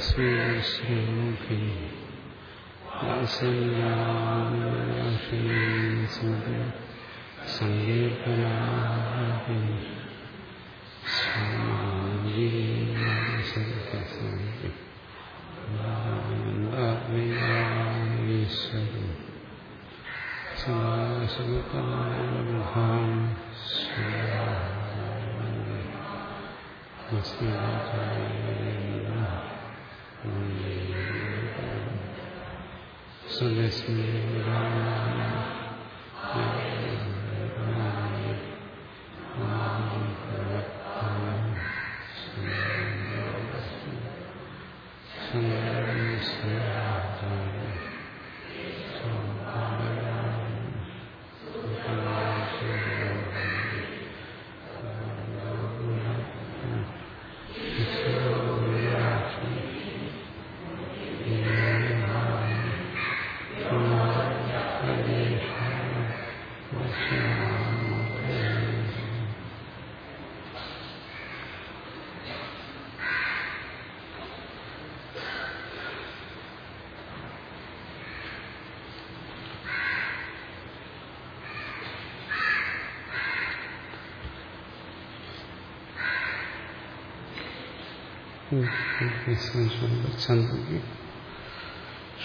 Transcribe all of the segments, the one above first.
തസ്മൈശ്രീമുഖി സങ്കീർത്തനാഹി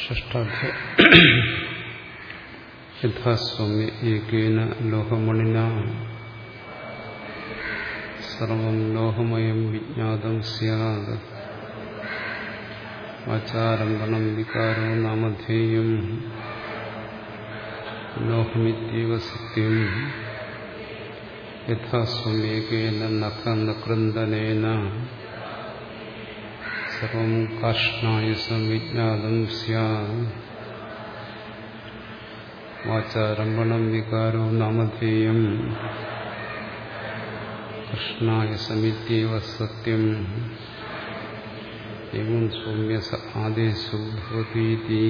ഷഷ്ടാധ്യ യഥാസ്വാമ്യ ഏകേന ലോഹമണിന. സർവം ലോഹമയം വിജ്ഞാതം സ്യാത്. ആചാരംഗണം വികാരോ നാമധേയം. ലോഹമിത്യവ സത്യം. യഥാസ്വമേകേന നഖനകൃന്ദനേന സർവം കാഷ്ണായ സംവിജ്ഞാതം സ്യാത് വാചാരംഭണം വികാരോ നാമധേയം കൃഷ്ണായ സമിത്യവ സത്യം എവം സൗമ്യ സ ആദേശോ ഭവതീതി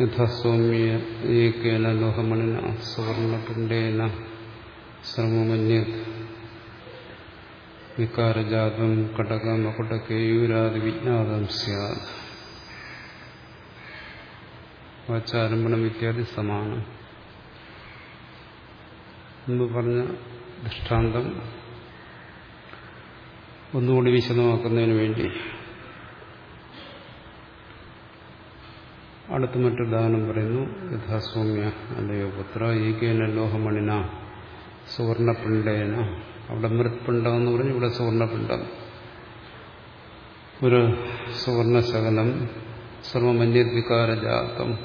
യഥാസൗമ്യ ഏകേന ലോഹമണിന സുവർണപിണ്ഡേന സർവമന്യത് വികാരജാതം കടകമകുടകേയൂരാദി വിജ്ഞാതം സ്യാത്. വാചാരംഭണം ഇത്യാദി സമാനം മുമ്പ് പറഞ്ഞ ദൃഷ്ടാന്തം ഒന്നുകൂടി വിശദമാക്കുന്നതിന് വേണ്ടി. അടുത്ത ദാനം പറയുന്നു യഥാസ്വാമ്യ അല്ലയോ പുത്ര ഏകേന ലോഹമണിന. സുവർണപിണ്ഡേന. അവിടെ മൃത്പിണ്ഡം എന്ന് പറഞ്ഞു ഇവിടെ സുവർണപിണ്ഡം. ഒരു സുവർണശകലം സർവമന്യദ്വികാരജാതം.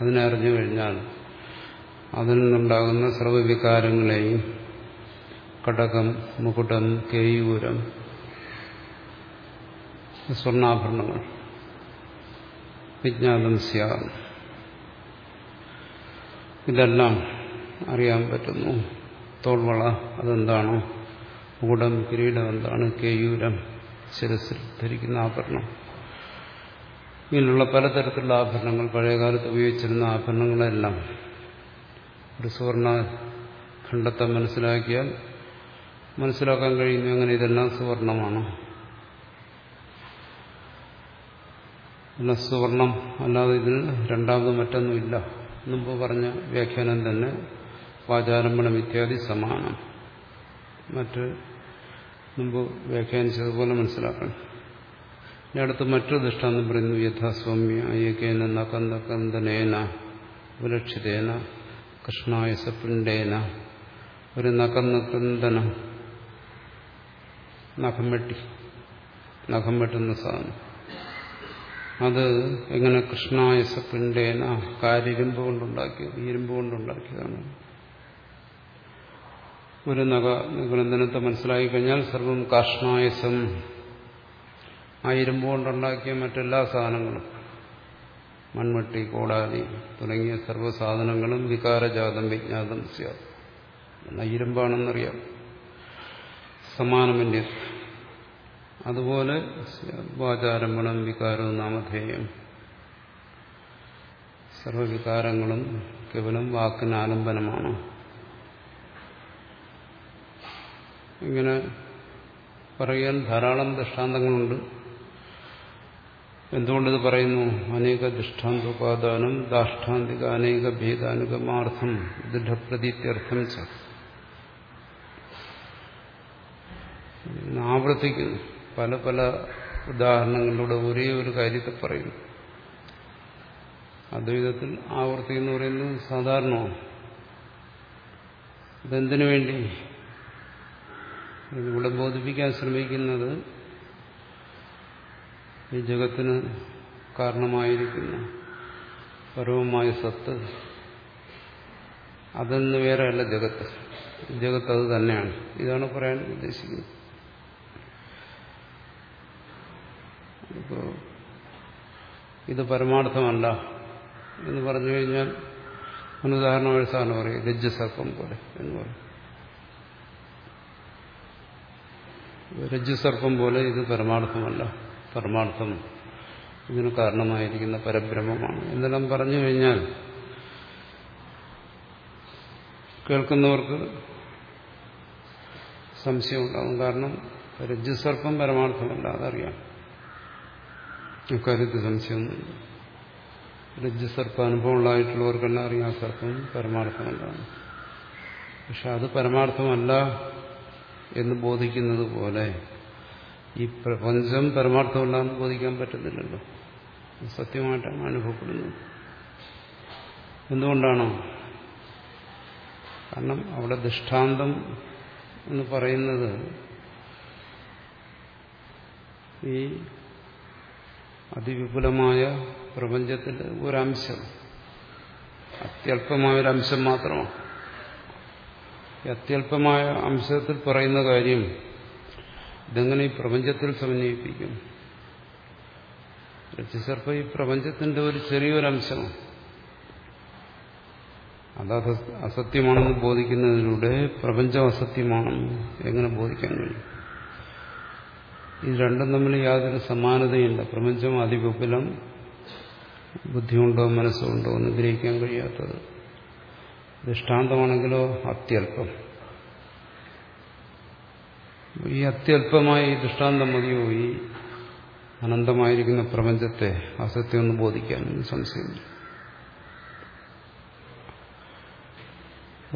അതിനെ അറിഞ്ഞു കഴിഞ്ഞാൽ അതിൽ നിന്നുണ്ടാകുന്ന സർവവികാരങ്ങളെയും കടകം മുകുടം കേയൂരം സ്വർണാഭരണങ്ങൾ വിജ്ഞാനം സ്യാം. ഇതെല്ലാം അറിയാൻ പറ്റുന്നു. തോൾവള അതെന്താണോ? ഊടം കിരീടം എന്താണ്? കേയൂരം ശിരസിൽ ധരിക്കുന്ന ആഭരണം. ഇങ്ങനെയുള്ള പലതരത്തിലുള്ള ആഭരണങ്ങൾ പഴയകാലത്ത് ഉപയോഗിച്ചിരുന്ന ആഭരണങ്ങളെല്ലാം ഒരു സുവർണ ഖണ്ഡത്തെ മനസ്സിലാക്കിയാൽ മനസ്സിലാക്കാൻ കഴിയുന്നു അങ്ങനെ ഇതെല്ലാം സുവർണമാണ്. അല്ല സുവർണം. അല്ലാതെ ഇതിൽ രണ്ടാമത് മറ്റൊന്നുമില്ല. മുമ്പ് പറഞ്ഞ വ്യാഖ്യാനം തന്നെ വാചാരംഭണം ഇത്യാദി സമാനം. മറ്റ് മുമ്പ് വ്യാഖ്യാനിച്ചതുപോലെ മനസ്സിലാക്കണം. ഇനി അടുത്ത് മറ്റൊരു ദൃഷ്ടാന്തം പറയുന്നു യഥാസ്വാമ്യ ഏകേന നകന്തകന്ദനേന ഉപലക്ഷിതേന കൃഷ്ണായ സപ്പിണ്ടേന ഒരു കന്ദന നഖം വെട്ടി നഖം വെട്ടുന്ന സാധനം. അത് എങ്ങനെ കൃഷ്ണായസപ്പിണ്ടേന കാരിരുമ്പ് കൊണ്ടുണ്ടാക്കിയത് ഇരുമ്പ് കൊണ്ടുണ്ടാക്കിയതാണ്. ഒരു നഗ നിഗ്രന്ഥനത്തെ മനസ്സിലാക്കി കഴിഞ്ഞാൽ സർവം കാഷ്ണായസം ആ ഇരുമ്പ് കൊണ്ടുണ്ടാക്കിയ മറ്റെല്ലാ സാധനങ്ങളും മൺവെട്ടി കോടാലി തുടങ്ങിയ സർവസാധനങ്ങളും വികാരജാതം വിജ്ഞാതം സ്യാ ഇരുമ്പാണെന്നറിയാം. സമാനമന്യ. അതുപോലെ വാചാരംഭണം വികാരവും നാമധേയം. സർവവികാരങ്ങളും കേവലം വാക്കിന് ആലംബനമാണ് ഇങ്ങനെ പറയാൻ ധാരാളം ദൃഷ്ടാന്തങ്ങളുണ്ട്. എന്തുകൊണ്ടിത് പറയുന്നു? അനേക ദൃഷ്ടാന്തോപാദാനം ദാഷ്ടാന്തിക അനേക ഭേദാനുഗമാർത്ഥം ദൃഢപ്രതീത്യർത്ഥം ച. ആവർത്തിക്കുന്നു പല പല ഉദാഹരണങ്ങളിലൂടെ ഒരേ ഒരു കാര്യത്തെ പറയുന്നു അദ്വൈതത്തിൽ ആവർത്തി എന്ന് പറയുന്നത് സാധാരണമാണ്. ഇതെന്തിനു വേണ്ടി? ഇവിടെ ബോധിപ്പിക്കാൻ ശ്രമിക്കുന്നത് ഈ ജഗത്തിന് കാരണമായിരിക്കുന്ന പരമമായ സത്ത്. അതെന്ന് വേറെയല്ല ജഗത്ത്. ജഗത്ത് അത് തന്നെയാണ്. ഇതാണ് പറയാൻ ഉദ്ദേശിക്കുന്നത്. ഇപ്പോ ഇത് പരമാർത്ഥമല്ല എന്ന് പറഞ്ഞു കഴിഞ്ഞാൽ അനുദാഹരണം സാറിന് പറയും രജ്ജസർപ്പം പോലെ എന്ന് പറയും. രജ്ജുസർപ്പം പോലെ ഇത് പരമാർത്ഥമല്ല. പരമാർത്ഥം ഇതിന് കാരണമായിരിക്കുന്ന പരബ്രഹ്മമാണ്. എന്നെല്ലാം പറഞ്ഞു കഴിഞ്ഞാൽ കേൾക്കുന്നവർക്ക് സംശയമുണ്ടാകും കാരണം രജ്ജുസർപ്പം പരമാർത്ഥമല്ല അതറിയാം. ഇക്കാര്യത്തിൽ സംശയമൊന്നുമില്ല. രജ്ജുസർപ്പ അനുഭവമുള്ളതായിട്ടുള്ളവർക്കെല്ലാം അറിയാം സർപ്പം പരമാർത്ഥമല്ലാണ് പക്ഷെ അത് പരമാർത്ഥമല്ല എന്ന് ബോധിക്കുന്നത് പോലെ ഈ പ്രപഞ്ചം പരമാർത്ഥമല്ല എന്ന് ബോധിക്കാൻ പറ്റുന്നില്ലല്ലോ. സത്യമായിട്ടാണ് അനുഭവപ്പെടുന്നത്. എന്തുകൊണ്ടാണോ? കാരണം അവിടെ ദൃഷ്ടാന്തം എന്ന് പറയുന്നത് ഈ അതിവിപുലമായ പ്രപഞ്ചത്തിന്റെ ഒരംശം അത്യല്പമായ ഒരംശം മാത്രമാണ്. അത്യല്പമായ അംശത്തിൽ പറയുന്ന കാര്യം ഇതെങ്ങനെ ഈ പ്രപഞ്ചത്തിൽ സമന്വയിപ്പിക്കും? രക്ഷിസർപ്പ ഈ പ്രപഞ്ചത്തിന്റെ ഒരു ചെറിയൊരംശമാണ് അത് അസത്യമാണെന്ന് ബോധിക്കുന്നതിലൂടെ പ്രപഞ്ചം അസത്യമാണെന്ന് എങ്ങനെ ബോധിക്കാൻ കഴിയും? ഇത് രണ്ടും തമ്മിൽ യാതൊരു സമാനതയില്ല. പ്രപഞ്ചം അതിവിപുലം ബുദ്ധിയുണ്ടോ മനസ്സുണ്ടോ എന്ന് ഗ്രഹിക്കാൻ കഴിയാത്തത്. ദൃഷ്ടാന്തമാണെങ്കിലോ അത്യല്പം ഈ അത്യല്പമായി ദൃഷ്ടാന്തം മതിയോ? ഈ അനന്തമായിരിക്കുന്ന പ്രപഞ്ചത്തെ അസത്യം ഒന്ന് ബോധിക്കാൻ സംശയമില്ല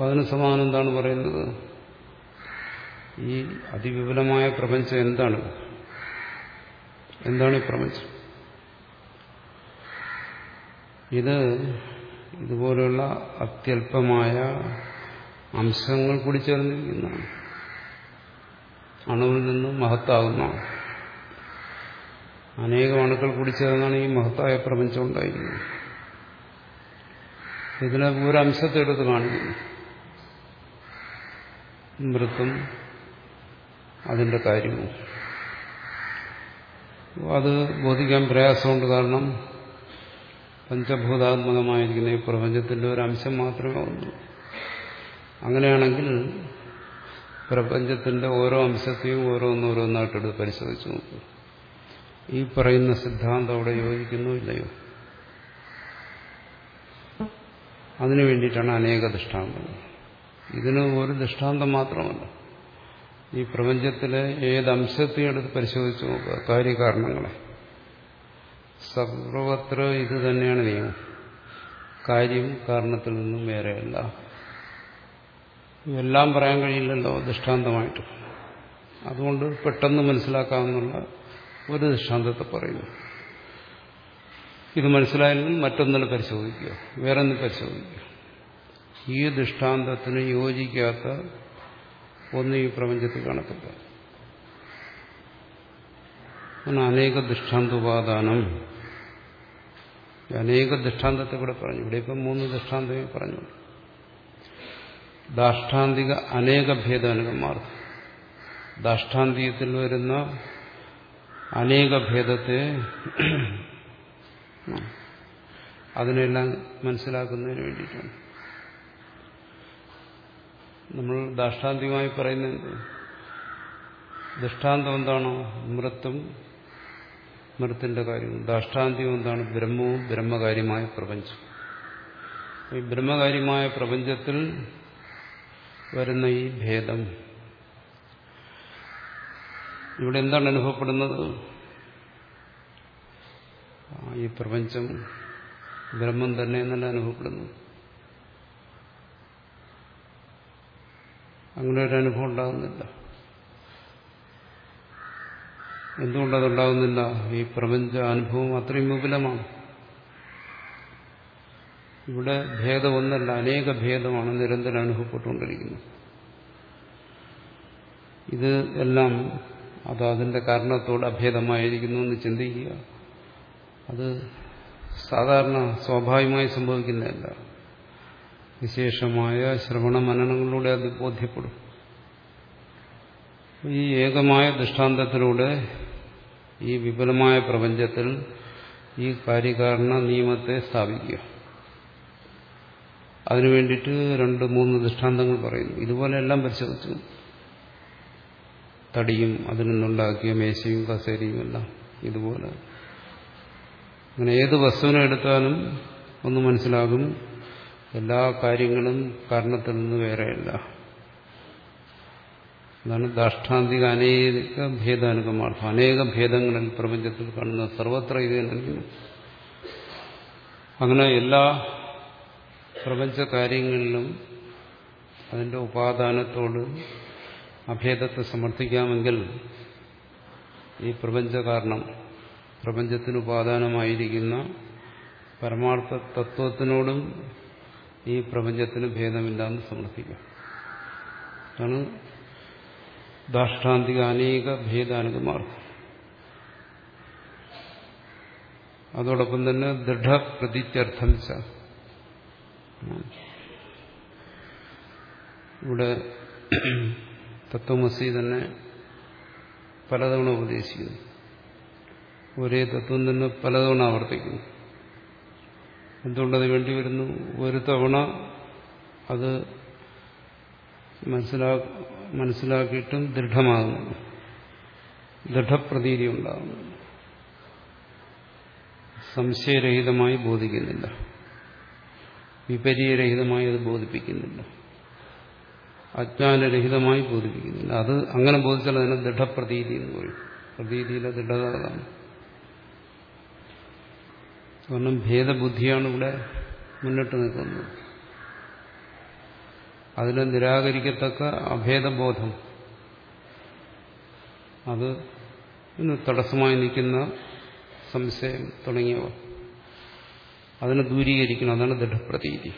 അതിന് സമാനം എന്താണ് പറയുന്നത്? ഈ അതിവിപുലമായ പ്രപഞ്ചം എന്താണ്? എന്താണ് ഈ പ്രപഞ്ചം? ഇത് ഇതുപോലെയുള്ള അത്യല്പമായ അംശങ്ങൾ കൂടി ചേർന്നിരിക്കുന്നതാണ് അണുവിൽ നിന്നും മഹത്താകുന്നതാണ് അനേകം അണുക്കൾ കൂടി ചേർന്നാണ് ഈ മഹത്തായ പ്രപഞ്ചം ഉണ്ടായിരിക്കുന്നത്. ഇതിനെ ഒരംശത്തെ എടുത്ത് കാണിക്കുന്നു. മൃത്തും അതിന്റെ കാര്യവും. അത് ബോധിക്കാൻ പ്രയാസമുണ്ട് കാരണം പഞ്ചഭൂതാത്മകമായിരിക്കുന്ന ഈ പ്രപഞ്ചത്തിന്റെ ഒരു അംശം മാത്രമേ ഉള്ളൂ. അങ്ങനെയാണെങ്കിൽ പ്രപഞ്ചത്തിന്റെ ഓരോ അംശത്തെയും ഓരോന്നോരോന്നായിട്ടെടുത്ത് പരിശോധിച്ച് നോക്കൂ. ഈ പറയുന്ന സിദ്ധാന്തം അവിടെ യോജിക്കുന്നു ഇല്ലയോ? അതിനു വേണ്ടിയിട്ടാണ് അനേക ദൃഷ്ടാന്തങ്ങൾ. ഇതിന് ഒരു ദൃഷ്ടാന്തം മാത്രമല്ല. ഈ പ്രപഞ്ചത്തിലെ ഏതംശത്തെ എടുത്ത് പരിശോധിച്ച് നോക്കുക കാര്യകാരണങ്ങളെ. സർവത്ര ഇത് തന്നെയാണ് നിയമം. കാര്യം കാരണത്തിൽ നിന്നും വേറെയല്ല. എല്ലാം പറയാൻ കഴിയില്ലല്ലോ ദൃഷ്ടാന്തമായിട്ട്. അതുകൊണ്ട് പെട്ടെന്ന് മനസ്സിലാക്കാമെന്നുള്ള ഒരു ദൃഷ്ടാന്തത്തെ പറയുന്നു. ഇത് മനസ്സിലായാലും മറ്റൊന്നിനെ പരിശോധിക്കുക വേറൊന്ന് പരിശോധിക്കുക. ഈ ദൃഷ്ടാന്തത്തിന് യോജിക്കാത്ത ഒന്നും ഈ പ്രപഞ്ചത്തിൽ കാണത്തില്ല. അനേക ദൃഷ്ടാന്തോപാദാനം. അനേക ദൃഷ്ടാന്തത്തെ ഇവിടെ പറഞ്ഞു. ഇവിടെ ഇപ്പം മൂന്ന് ദൃഷ്ടാന്തമേ പറഞ്ഞു. ദാഷ്ടാന്തിക അനേക ഭേദാനുകന്മാർ ദാഷ്ടാന്തികത്തിൽ വരുന്ന അനേക ഭേദത്തെ അതിനെല്ലാം മനസ്സിലാക്കുന്നതിന് വേണ്ടിയിട്ടാണ്. നമ്മൾ ദാഷ്ടാന്തികമായി പറയുന്നത് ദൃഷ്ടാന്തം എന്താണോ? മൃത്തും മൃത്തിന്റെ കാര്യം ദാഷ്ടാന്തികം എന്താണ്? ബ്രഹ്മവും ബ്രഹ്മകാര്യമായ പ്രപഞ്ചം. ഈ ബ്രഹ്മകാര്യമായ പ്രപഞ്ചത്തിൽ വരുന്ന ഈ ഭേദം. ഇവിടെ എന്താണ് അനുഭവപ്പെടുന്നത്? ഈ പ്രപഞ്ചം ബ്രഹ്മം തന്നെ എന്നല്ല അനുഭവപ്പെടുന്നു. അങ്ങനെ ഒരു അനുഭവം ഉണ്ടാകുന്നില്ല. എന്തുകൊണ്ടതുണ്ടാകുന്നില്ല ഈ പ്രപഞ്ച അനുഭവം അത്രയും വിപുലമാണ്. ഇവിടെ ഭേദം ഒന്നല്ല അനേക ഭേദമാണ് നിരന്തരം അനുഭവപ്പെട്ടുകൊണ്ടിരിക്കുന്നത്. ഇത് എല്ലാം അത് അതിന്റെ കാരണത്തോട് അഭേദമായിരിക്കുന്നു എന്ന് ചിന്തിക്കുക. അത് സാധാരണ സ്വാഭാവികമായി സംഭവിക്കുന്നതല്ല. വിശേഷമായ ശ്രവണ മനനങ്ങളിലൂടെ അത് ബോധ്യപ്പെടും. ഈ ഏകമായ ദൃഷ്ടാന്തത്തിലൂടെ ഈ വിപുലമായ പ്രപഞ്ചത്തിൽ ഈ കാര്യകാരണ നിയമത്തെ സ്ഥാപിക്കുക. അതിനു വേണ്ടിയിട്ട് രണ്ട് മൂന്ന് ദൃഷ്ടാന്തങ്ങൾ പറയുന്നു. ഇതുപോലെയെല്ലാം പരിശോധിച്ചു. തടിയും അതിൽ നിന്നുണ്ടാക്കിയ മേശയും കസേരയും എല്ലാം ഇതുപോലെ. അങ്ങനെ ഏത് വസ്തുവിനെ എടുത്താലും ഒന്ന് മനസ്സിലാകും. എല്ലാ കാര്യങ്ങളും കാരണത്തിൽ നിന്ന് വേറെയല്ല. അതാണ് ദാഷ്ടാന്തിക അനേക ഭേദാനുഗമാർത്ഥം. അനേക ഭേദങ്ങളിൽ പ്രപഞ്ചത്തിൽ കാണുന്ന സർവത്ര ഇത് നൽകുന്നു അങ്ങനെ എല്ലാ പ്രപഞ്ച കാര്യങ്ങളിലും അതിന്റെ ഉപാദാനത്തോട് അഭേദത്തെ സമർത്ഥിക്കാമെങ്കിൽ ഈ പ്രപഞ്ച കാരണം പ്രപഞ്ചത്തിന് ഉപാദാനമായിരിക്കുന്ന പരമാർത്ഥ തത്വത്തിനോടും ഈ പ്രപഞ്ചത്തിന് ഭേദമില്ലാന്ന് സമർത്ഥിക്കാം. അതാണ് ദാഷ്ടാന്തിക അനേക ഭേദാനുഗമാർഗം അതോടൊപ്പം തന്നെ ദൃഢപ്രതിത്യർത്ഥം ച. ഇവിടെ തത്വമസി തന്നെ പലതവണ ഉപദേശിക്കുന്നു. ഒരേ തത്വം തന്നെ പലതവണ ആവർത്തിക്കുന്നു. എന്തുകൊണ്ടത് വേണ്ടി വരുന്നു? ഒരു തവണ അത് മനസ്സിലാ മനസ്സിലാക്കിയിട്ടും ദൃഢമാകുന്നു. ദൃഢപ്രതീതി ഉണ്ടാകുന്നു. സംശയരഹിതമായി ബോധിക്കുന്നില്ല. വിപരീയരഹിതമായി അത് ബോധിപ്പിക്കുന്നില്ല. അജ്ഞാനരഹിതമായി ബോധിപ്പിക്കുന്നില്ല. അത് അങ്ങനെ ബോധിച്ചാൽ അതിനെ ദൃഢപ്രതീതി എന്ന് പറയും. പ്രതീതിയിലെ ദൃഢത അതാണ്. കാരണം ഭേദബുദ്ധിയാണ് ഇവിടെ മുന്നിട്ട് നിൽക്കുന്നത്. അതിനെ നിരാകരിക്കത്തക്ക അഭേദബോധം. അത് തടസ്സമായി നിൽക്കുന്ന സംശയം തുടങ്ങിയവ. അതിനെ ദൂരീകരിക്കണം. അതാണ് ദൃഢപ്രതീതി.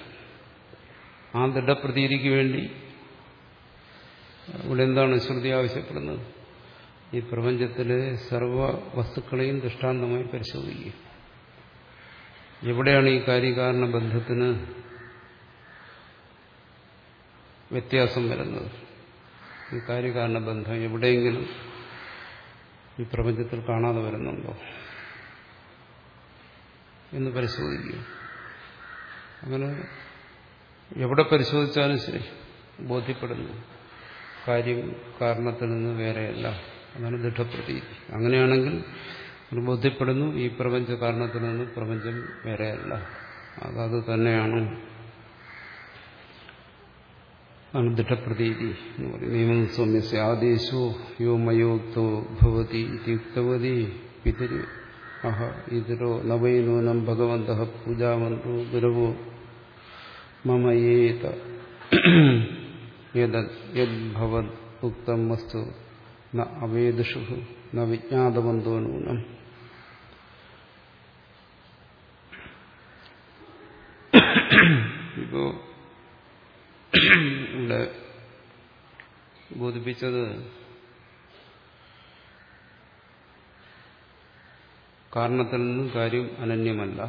ആ ദൃഢപ്രതീതിക്ക് വേണ്ടി ഇവിടെ എന്താണ് ശ്രുതി ആവശ്യപ്പെടുന്നത്? ഈ പ്രപഞ്ചത്തിലെ സർവ വസ്തുക്കളെയും ദൃഷ്ടാന്തമായി പരിശോധിക്കുക. എവിടെയാണ് ഈ കാര്യകാരണ ബന്ധത്തിന് വ്യത്യാസം വരുന്നത്. ഈ കാര്യകാരണ ബന്ധം എവിടെയെങ്കിലും ഈ പ്രപഞ്ചത്തിൽ കാണാതെ വരുന്നുണ്ടോ? എന്ന് പരിശോധിക്കുക. അങ്ങനെ എവിടെ പരിശോധിച്ചാലും ശരി ബോധ്യപ്പെടുന്നു. കാര്യം കാരണത്തിൽ നിന്ന് വേറെയല്ല. അതാണ് ദൃഢപ്രതീതി. അങ്ങനെയാണെങ്കിൽ ബോധ്യപ്പെടുന്നു ഈ പ്രപഞ്ച കാരണത്തിൽ നിന്ന് പ്രപഞ്ചം വേറെയല്ല. അതത് തന്നെയാണ്. ആണ് ദൃഢപ്രതീതി എന്ന് പറയും നിയമം സൗമ്യസ്യ ആദേശോ യോ മയോക്തോ ഭവതി യുക്തവതി പിതരി അഹ ഇതിരോ നവൈനൂനം ഭഗവന്ത പൂജാവന്തോ ഗുരവോ മമയേത യദ്ഭവത് ഉക്തം വസ്തു ന അവേദുഷു ന വിജ്ഞാതവന്തോ നൂനം ഇപ്പോ ഇവിടെ ബോധിപ്പിച്ചത് കാരണത്തിൽ നിന്നും കാര്യം അനന്യമല്ല.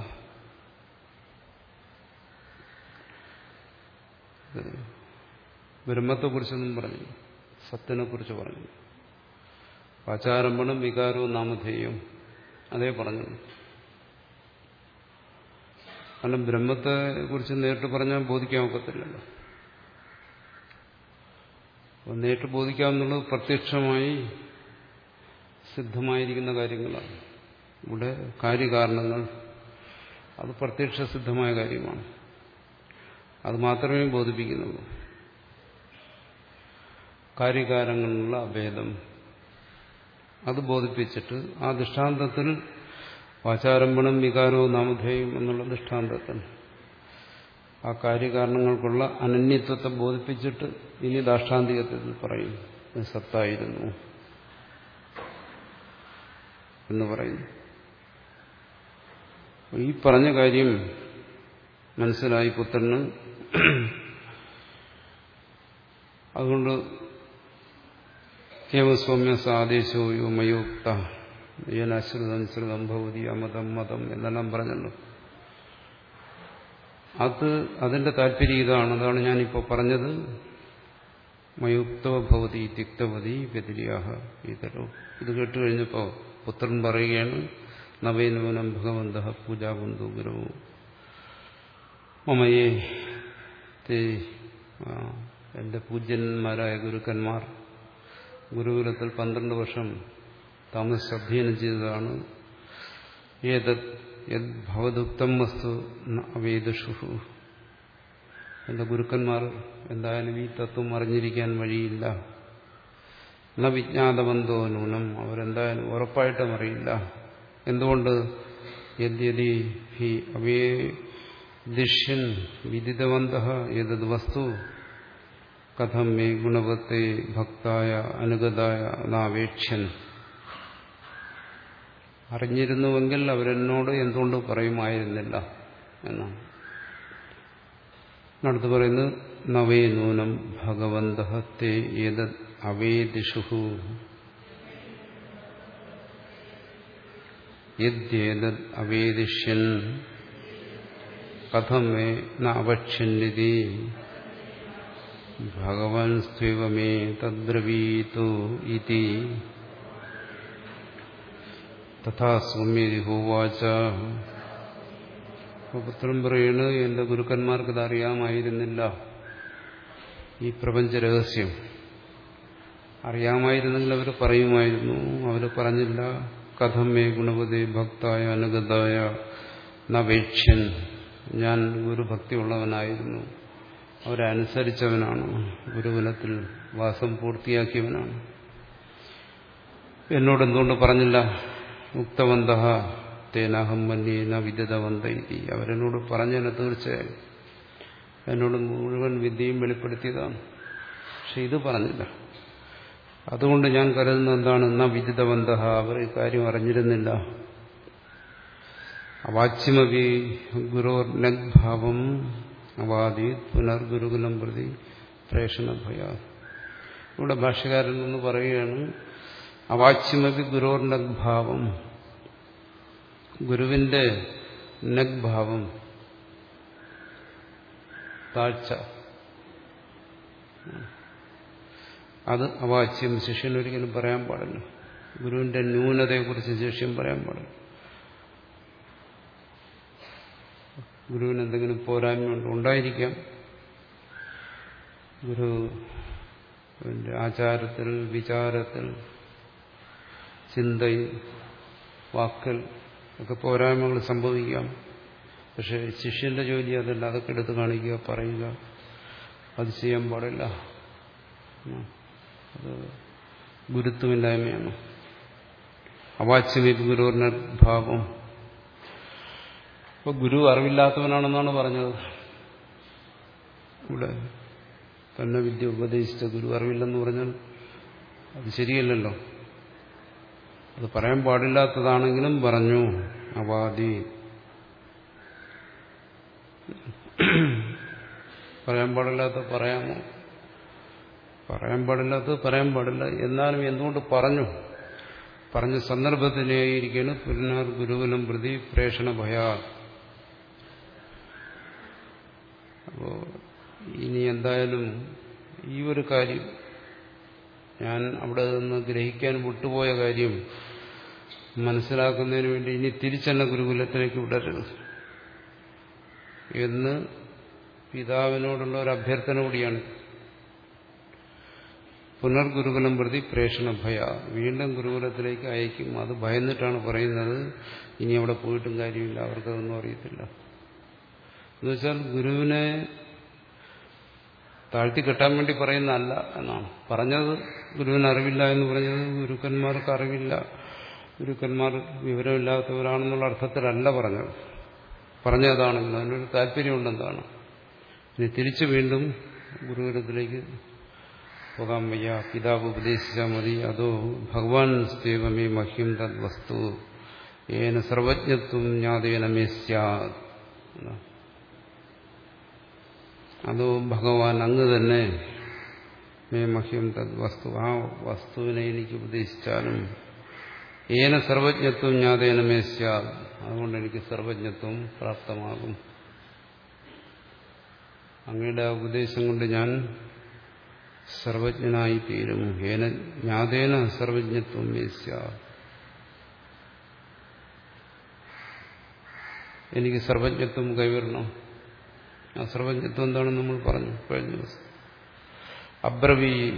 ബ്രഹ്മത്തെക്കുറിച്ചൊന്നും പറഞ്ഞു. സത്തിനെക്കുറിച്ച് പറഞ്ഞു. ആചാരംഭണം വികാരവും നാമധേയം അതേ പറഞ്ഞു കാരണം ബ്രഹ്മത്തെ കുറിച്ച് നേരിട്ട് പറഞ്ഞാൽ ബോധിക്കാൻ ഒക്കത്തില്ലല്ലോ. നേരിട്ട് ബോധിക്കാമെന്നുള്ളത് പ്രത്യക്ഷമായി സിദ്ധമായിരിക്കുന്ന കാര്യങ്ങളാണ്. ഇവിടെ കാര്യകാരണങ്ങൾ അത് പ്രത്യക്ഷ സിദ്ധമായ കാര്യമാണ്. അത് മാത്രമേ ബോധിപ്പിക്കുന്നുള്ളൂ. കാര്യകാരങ്ങളിലുള്ള അഭേദം അത് ബോധിപ്പിച്ചിട്ട് ആ ദൃഷ്ടാന്തത്തിൽ വാചാരംഭണം വികാരവും നാമധേയം എന്നുള്ള ദൃഷ്ടാന്തത്തിൽ ആ കാര്യകാരണങ്ങൾക്കുള്ള അനന്യത്വത്തെ ബോധിപ്പിച്ചിട്ട് ഇനി ദാഷ്ടാന്തികത്തിൽ പറയും. സത്തായിരുന്നു. എന്ന് പറയുന്നു. ഈ പറഞ്ഞ കാര്യം മനസ്സിലായി പുത്രന്. അതുകൊണ്ട് ഏവസ്വമ്യ സാദേശോ യോ മയോക്ത. യേനശ്രിതം ശ്രുതം ഭവതി അമതം മതം എന്നെല്ലാം പറഞ്ഞല്ലോ. അത് അതിന്റെ താല്പര്യം ഇതാണ്. അതാണ് ഞാനിപ്പോൾ പറഞ്ഞത്. മയുക്തോ ഭവതി തിക്തവതി വ്യതിരിയാഹ ഇതരോ. ഇത് കേട്ട് കഴിഞ്ഞപ്പോൾ പുത്രൻ പറയുകയാണ് നവൈനവനം ഭഗവന്ത പൂജാബന്ധു ഗുരു. മമയെ തേ എന്റെ പൂജ്യന്മാരായ ഗുരുക്കന്മാർ ഗുരുകുലത്തിൽ പന്ത്രണ്ട് വർഷം താമസിച്ച് അധ്യയനം ചെയ്തതാണ്. ഏതത് ഭവതുക്തം വസ്തു അവേദുഷു. എന്റെ ഗുരുക്കന്മാർ എന്തായാലും ഈ തത്വം അറിഞ്ഞിരിക്കാൻ വഴിയില്ല. ന വിജ്ഞാതബന്ധോ നൂനം അവരെന്തായാലും ഉറപ്പായിട്ടും അറിയില്ല. എന്തുകൊണ്ട്? യദ്യതി ഹി അവേദിഷ്യൻ വിദിതവന്ത ഏതത് വസ്തു? കഥം മേ ഗുണവത്തെ ഭക്തായ അനുഗതായ നാവേക്ഷ്യൻ അറിഞ്ഞിരുന്നുവെങ്കിൽ അവരെന്നോട് എന്തുകൊണ്ട് പറയുമായിരുന്നില്ല എന്നാണ് അടുത്ത് പറയുന്നത് നവേ നൂനം ഭഗവന്ത തേ ഏതത് അവേദിഷു. യദ്യേതത് അവേദിഷ്യൻ? കഥമേ മേ ഭഗവാൻ സ്വീവമേ തദ്ബ്രവീതു ഇതി. പുത്രൻ പറയണ് എന്റെ ഗുരുക്കന്മാർക്ക് ഇത് അറിയാമായിരുന്നില്ല. ഈ പ്രപഞ്ച രഹസ്യം. അറിയാമായിരുന്നെങ്കിൽ അവർ പറയുമായിരുന്നു. അവർ പറഞ്ഞില്ല കഥമേ ഗുണപതി ഭക്തായ അനുഗതായ നവേക്ഷ്യൻ. ഞാൻ ഗുരുഭക്തിയുള്ളവനായിരുന്നു അവരെ അനുസരിച്ചവനാണ് ഗുരുകുലത്തിൽ വാസം പൂർത്തിയാക്കിയവനാണ്. എന്നോട് എന്തുകൊണ്ട് പറഞ്ഞില്ല? മുക്തവന്ത തേനാഹം മന്യേന വിദ്യതവന്ത ഇതി. അവരെന്നോട് പറഞ്ഞതിനെ തീർച്ചയായും. എന്നോട് മുഴുവൻ വിദ്യയും വെളിപ്പെടുത്തിയതാണ്. പക്ഷെ ഇത് പറഞ്ഞില്ല. അതുകൊണ്ട് ഞാൻ കരുതുന്ന എന്താണ്? എന്നാ വിദിതവന്ത അവർ കാര്യം അറിഞ്ഞിരുന്നില്ല. അവാച്യമപി ഗുരോർ നഗ്ഭാവം അവാദി പുനർഗുരുകുലം പ്രതി പ്രേഷണഭയ ഇവിടെ ഭാഷകാരൻ എന്ന് പറയുകയാണ് അവാച്യമപി ഗുരോർ നഗ്ഭാവം. ഗുരുവിന്റെ നഗ്ഭാവം. താഴ്ച. അത് അവാച്യം. ശിഷ്യൻ ഒരിക്കലും പറയാൻ പാടില്ല. ഗുരുവിന്റെ ന്യൂനതയെക്കുറിച്ച് ശിഷ്യൻ പറയാൻ പാടില്ല. ഗുരുവിന് എന്തെങ്കിലും പോരായ്മയുണ്ട്? ഉണ്ടായിരിക്കാം. ഗുരുവിന്റെ ആചാരത്തിൽ വിചാരത്തിൽ ചിന്തയിൽ വാക്കൽ ഒക്കെ പോരായ്മകൾ സംഭവിക്കാം. പക്ഷെ ശിഷ്യന്റെ ജോലി അതല്ല. അതൊക്കെ എടുത്ത് കാണിക്കുക പറയുക. അത് ചെയ്യാൻ പാടില്ല. അത് ഗുരുത്വമില്ലായ്മയാണ്. അവാച്യമി ഗുരുവിന്റെ ഭാവം. ഇപ്പൊ ഗുരു അറിവില്ലാത്തവനാണെന്നാണ് പറഞ്ഞത്. ഇവിടെ തന്നെ വിദ്യ ഉപദേശിച്ച ഗുരു അറിവില്ലെന്ന് പറഞ്ഞാൽ അത് ശരിയല്ലല്ലോ. അത് പറയാൻ പാടില്ലാത്തതാണെങ്കിലും പറഞ്ഞു. അവാദി പറയാൻ പാടില്ലാത്ത പറയാമോ? പറയാൻ പാടില്ലാത്തത് പറയാൻ പാടില്ല. എന്നാലും എന്തുകൊണ്ട് പറഞ്ഞു? പറഞ്ഞ സന്ദർഭത്തിനായിരിക്കണം പുനർ ഗുരുകുലം പ്രതി പ്രേഷണ ഭയാ. അപ്പോ ഇനി എന്തായാലും ഈ ഒരു കാര്യം ഞാൻ അവിടെ നിന്ന് ഗ്രഹിക്കാൻ വിട്ടുപോയ കാര്യം മനസ്സിലാക്കുന്നതിന് വേണ്ടി ഇനി തിരിച്ചെന്നെ ഗുരുകുലത്തിലേക്ക് വിടരുത്. എന്ന് പിതാവിനോടുള്ള ഒരു അഭ്യർത്ഥന കൂടിയാണ്. പുനർഗുരുകുലം പ്രതി പ്രേഷണ ഭയ വീണ്ടും ഗുരുകുലത്തിലേക്ക് അയക്കും. അത് ഭയന്നിട്ടാണ് പറയുന്നത്. ഇനി അവിടെ പോയിട്ടും കാര്യമില്ല. അവർക്കതൊന്നും അറിയത്തില്ല. എന്നുവെച്ചാൽ ഗുരുവിനെ താഴ്ത്തി കെട്ടാൻ വേണ്ടി പറയുന്നതല്ല എന്നാണ്. പറഞ്ഞത് ഗുരുവിന് അറിവില്ല എന്ന് പറഞ്ഞത് ഗുരുക്കന്മാർക്ക് അറിവില്ല. ഗുരുക്കന്മാർ വിവരമില്ലാത്തവരാണെന്നുള്ള അർത്ഥത്തിലല്ല പറഞ്ഞത്. പറഞ്ഞതാണെങ്കിൽ അതിനൊരു താല്പര്യമുണ്ടെന്നാണ്. ഇനി തിരിച്ചു വീണ്ടും ഗുരുവരത്തിലേക്ക് പോകാൻ വയ്യ. പിതാവ് ഉപദേശിച്ചാൽ മതി. അതോ ഭഗവാൻ സ്തേവമേ മഹ്യം തദ് വസ്തു. ഏന സർവജ്ഞത്വം ജ്ഞാതേനമേ സ്യാത് അതോ ഭഗവാൻ അങ്ങ് തന്നെ മേ മഹ്യം തദ് വസ്തു. ആ വസ്തുവിനെ എനിക്ക് ഉപദേശിച്ചാലും ഏന സർവജ്ഞത്വം ജ്ഞാതേന മേ അതുകൊണ്ട് എനിക്ക് സർവജ്ഞത്വം പ്രാപ്തമാകും. അങ്ങയുടെ ആ ഉപദേശം കൊണ്ട് ഞാൻ സർവജ്ഞനായി തീരും. ഏന ജ്ഞാതേന സർവജ്ഞത്വം മേ എനിക്ക് സർവജ്ഞത്വം കൈവരണം. ആ സർവജ്ഞത്വം എന്താണെന്ന് നമ്മൾ പറഞ്ഞു കഴിഞ്ഞ ദിവസം. അബ്രവീ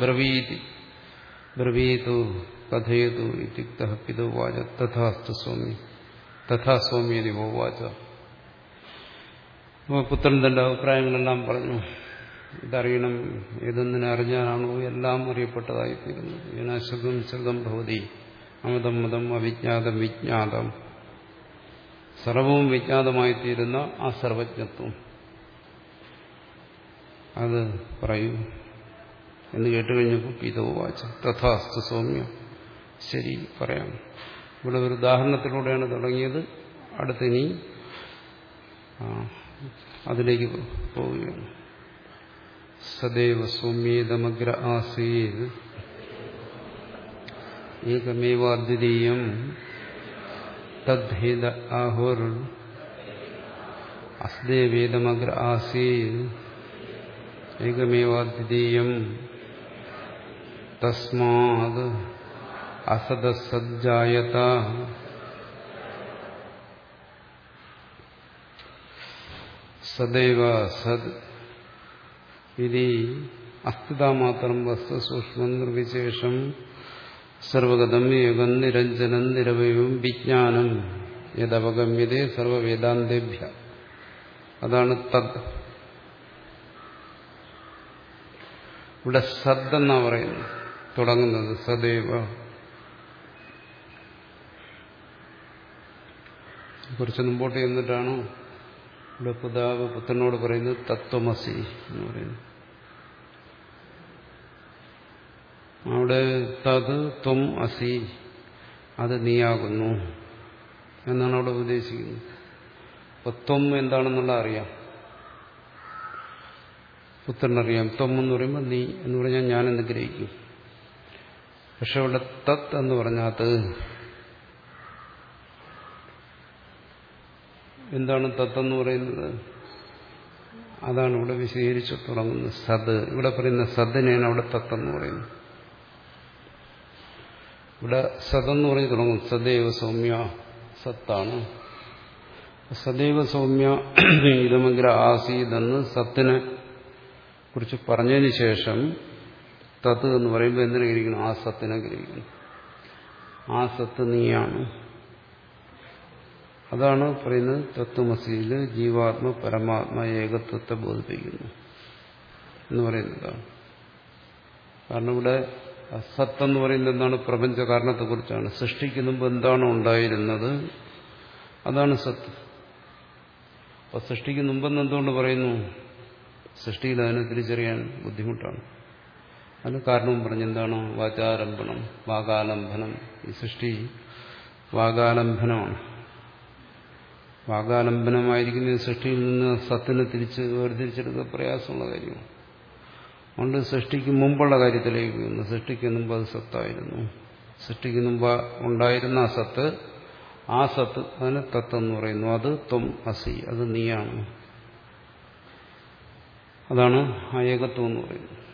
ബ്രവീതി ബ്രവീതു കഥയതു ഇത്യുക്ത പിതോവാച. തഥാസ്തു സ്വാമി. തഥാ സ്വാമി എന്ന് പോവാച പുത്രൻ തന്റെ അഭിപ്രായങ്ങളെല്ലാം പറഞ്ഞു. ഇതറിയണം ഏതൊന്നിനെ അറിഞ്ഞാലാണോ എല്ലാം അറിയപ്പെട്ടതായിത്തീരുന്നത്. ഏനാശ്രതം ശ്രുതം ഭവതി. അമതം മതം അവിജ്ഞാതം വിജ്ഞാതം. സർവവും വിജ്ഞാതമായിത്തീരുന്ന ആ സർവജ്ഞത്വം. അത് പറയൂ. എന്ന് കേട്ടുകഴിഞ്ഞപ്പോൾ പിതോ വാച്ച തഥാസ്തു സൗമ്യ ശരി പറയാം. ഇവിടെ ഒരു ഉദാഹരണത്തിലൂടെയാണ് തുടങ്ങിയത്. അടുത്തിനി അതിലേക്ക് പോവുകയാണ്. സദൈവ സൗമ്യേതമഗ്ര ആസീത് ഏകമേവാദ്വിതീയം തദ്ഭേദ ആഹുർ അസ്ദേവേദമഗ്ര ആസീത് ഏകമേവാദ്വിതീയം തസ്മാത് അസദസജ്ജായത സദൈവ സദ് ഇതി അസ്ഥിതാമാത്രം വസ്തു സൂക്ഷ്മം നിർവിശേഷം സർവഗതം യുഗം നിരഞ്ജനം നിരവയവും വിജ്ഞാനം യദവഗമ്യതേ സർവവേദാന്തേഭ്യ അതാണ് തദ്. ഇവിടെ സദ് എന്നാ പറയുന്നത്. തുടങ്ങുന്നത് സദൈവ കുറച്ച് മുമ്പോട്ട് ചെന്നിട്ടാണ് ഇവിടെ പിതാവ് പുത്രനോട് പറയുന്നത് തത്വമസി എന്ന് പറയുന്നു അവിടെ തത് ത്വം അസി അത് നീയാകുന്നു എന്നാണ് അവിടെ ഉപദേശിക്കുന്നത് ത്വം എന്താണെന്നുള്ള അറിയാം. പുത്രനറിയാം. ത്വം എന്ന് പറയുമ്പോൾ നീ എന്ന് പറഞ്ഞാൽ ഞാനെന്ന് ഗ്രഹിക്കും. പക്ഷെ അവിടെ തത് എന്ന് പറഞ്ഞാൽ അത് എന്താണ് തത്തെന്ന് പറയുന്നത്? അതാണ് ഇവിടെ വിശദീകരിച്ചു തുടങ്ങുന്നത്. സത് ഇവിടെ പറയുന്ന സദിനെയാണ് അവിടെ തത്തെന്ന് പറയുന്നത്. ഇവിടെ സതെന്ന് പറഞ്ഞ് തുടങ്ങും. സദൈവ സൗമ്യ സത്താണ്. സദൈവ സൗമ്യ ഇതമെങ്കിൽ ആസീതെന്ന് സത്തിനെ കുറിച്ച് പറഞ്ഞതിന് ശേഷം തത്ത് എന്ന് പറയുമ്പോൾ എന്തിനെ ഗ്രഹിക്കണം ആ സത്തിനെ ഗ്രഹിക്കണം ആ സത്ത് നീയാണ്. അതാണ് പറയുന്നത് തത്വമസിയിൽ ജീവാത്മ പരമാത്മ ഏകത്വത്തെ ബോധിപ്പിക്കുന്നു എന്ന് പറയുന്നതാണ് കാരണം ഇവിടെ സത്തെന്ന് പറയുന്നത് എന്താണ്? പ്രപഞ്ച കാരണത്തെക്കുറിച്ചാണ് സൃഷ്ടിക്കുന്ന മുമ്പ് എന്താണോ ഉണ്ടായിരുന്നത് അതാണ് സത്ത് അപ്പൊ സൃഷ്ടിക്കുന്ന മുമ്പെന്ന് എന്തുകൊണ്ട് പറയുന്നു? സൃഷ്ടിയിൽ അതിനെ തിരിച്ചറിയാൻ ബുദ്ധിമുട്ടാണ്. അതിന് കാരണവും പറഞ്ഞെന്താണ് വാചാരംഭണം വാകാലംബനം ഈ സൃഷ്ടി വാകാലംബനമാണ് വാകാലംബനമായിരിക്കുന്ന സൃഷ്ടിയിൽ നിന്ന് സത്തിനെ തിരിച്ച് വേർതിരിച്ചെടുക്കുക പ്രയാസമുള്ള കാര്യമാണ്. അതുകൊണ്ട് സൃഷ്ടിക്ക് മുമ്പുള്ള കാര്യത്തിലേക്ക് വന്നു. സൃഷ്ടിക്ക് മുമ്പ് അത് സത്തായിരുന്നു. സൃഷ്ടിക്ക് മുമ്പ് ഉണ്ടായിരുന്ന ആ സത്ത് ആ സത്ത് അതിന് തത്തെന്ന് പറയുന്നു. അത് ത്വം അസി അത് നീയാണ്. അതാണ് ആ ഏകത്വം എന്ന് പറയുന്നത്.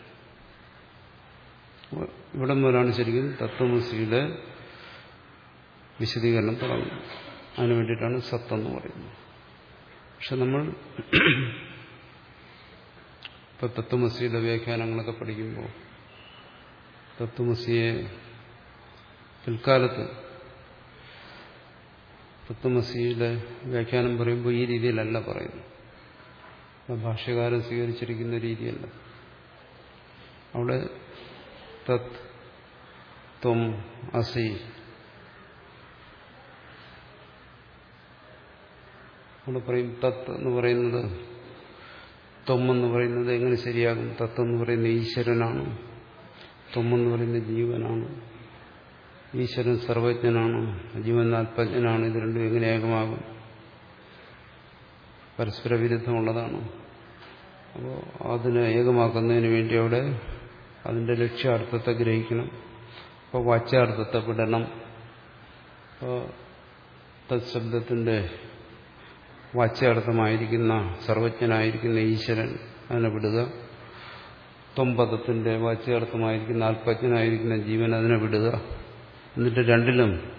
ഇവിടെ മുതലാണ് ശരിക്കും തത്വമസിയുടെ വിശദീകരണം തുടങ്ങുന്നത്. അതിനു വേണ്ടിയിട്ടാണ് സത്തെന്ന് പറയുന്നത്. പക്ഷെ നമ്മൾ ഇപ്പൊ തത്വമസിയുടെ വ്യാഖ്യാനങ്ങളൊക്കെ പഠിക്കുമ്പോൾ തത്വമസിയെ പിൽക്കാലത്ത് തത്വമസിയുടെ വ്യാഖ്യാനം പറയുമ്പോൾ ഈ രീതിയിലല്ല പറയുന്നു ഭാഷ്യകാരൻ സ്വീകരിച്ചിരിക്കുന്ന രീതിയല്ല. അവിടെ തത് ത്വം അസി അവിടെ പറയും തത്ത് എന്ന് പറയുന്നത് തൊമ്മെന്ന് പറയുന്നത് എങ്ങനെ ശരിയാകും? തത്ത് എന്ന് പറയുന്ന ഈശ്വരനാണ്. തൊമ്മെന്ന് പറയുന്ന ജീവനാണ്. ഈശ്വരൻ സർവജ്ഞനാണ്. ജീവൻ ആത്മജ്ഞനാണ്. ഇത് രണ്ടും എങ്ങനെ ഏകമാകും? പരസ്പര വിരുദ്ധമുള്ളതാണ്. അപ്പോൾ അതിനെ ഏകമാക്കുന്നതിന് വേണ്ടി അവിടെ അതിന്റെ ലക്ഷ്യാർത്ഥത്തെ ഗ്രഹിക്കണം. അപ്പോൾ വാച്യാർത്ഥത്തെ വിടണം അപ്പോൾ തത്ശബ്ദത്തിന്റെ വാച്യാർത്ഥമായിരിക്കുന്ന സർവജ്ഞനായിരിക്കുന്ന ഈശ്വരൻ അതിനെ വിടുക. ത്വംപദത്തിന്റെ വാച്യാർത്ഥമായിരിക്കുന്ന ആത്മജ്ഞനായിരിക്കുന്ന ജീവൻ അതിനെ വിടുക. എന്നിട്ട് രണ്ടിലും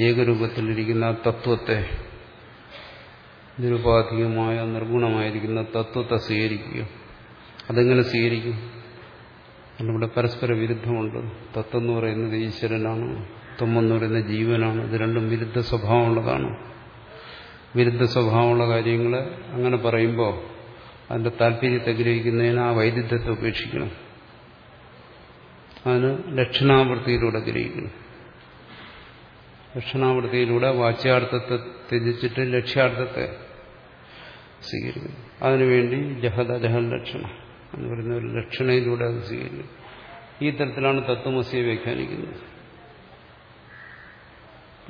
ഏകരൂപത്തിലിരിക്കുന്ന തത്വത്തെ നിരുപാധികമായ നിർഗുണമായിരിക്കുന്ന തത്വത്തെ സ്വീകരിക്കുക. അതെങ്ങനെ സ്വീകരിക്കും? നമ്മുടെ പരസ്പര വിരുദ്ധമുണ്ട്. തത്വം എന്ന് പറയുന്നത് ഈശ്വരനാണ്. ത്വം എന്ന് പറയുന്നത് ജീവനാണ്. ഇത് രണ്ടും വിരുദ്ധ സ്വഭാവമുള്ളതാണ്. വിരുദ്ധ സ്വഭാവമുള്ള കാര്യങ്ങൾ അങ്ങനെ പറയുമ്പോൾ അതിന്റെ താല്പര്യത്തെ ഗ്രഹിക്കുന്നതിന് ആ വൈരുദ്ധ്യത്തെ ഉപേക്ഷിക്കണം. അതിന് ലക്ഷണാവൃത്തിയിലൂടെ ഗ്രഹിക്കണം ലക്ഷണാവൃത്തിയിലൂടെ വാച്യാർത്ഥത്തെ ത്യജിച്ചിട്ട് ലക്ഷ്യാർത്ഥത്തെ സ്വീകരിക്കുന്നു അതിനുവേണ്ടി ജഹദ ജഹൽ ലക്ഷണം എന്ന് പറയുന്ന ഒരു ലക്ഷണയിലൂടെ അത് സ്വീകരിക്കുന്നു ഈ തരത്തിലാണ് തത്വമസിയെ വ്യാഖ്യാനിക്കുന്നത്.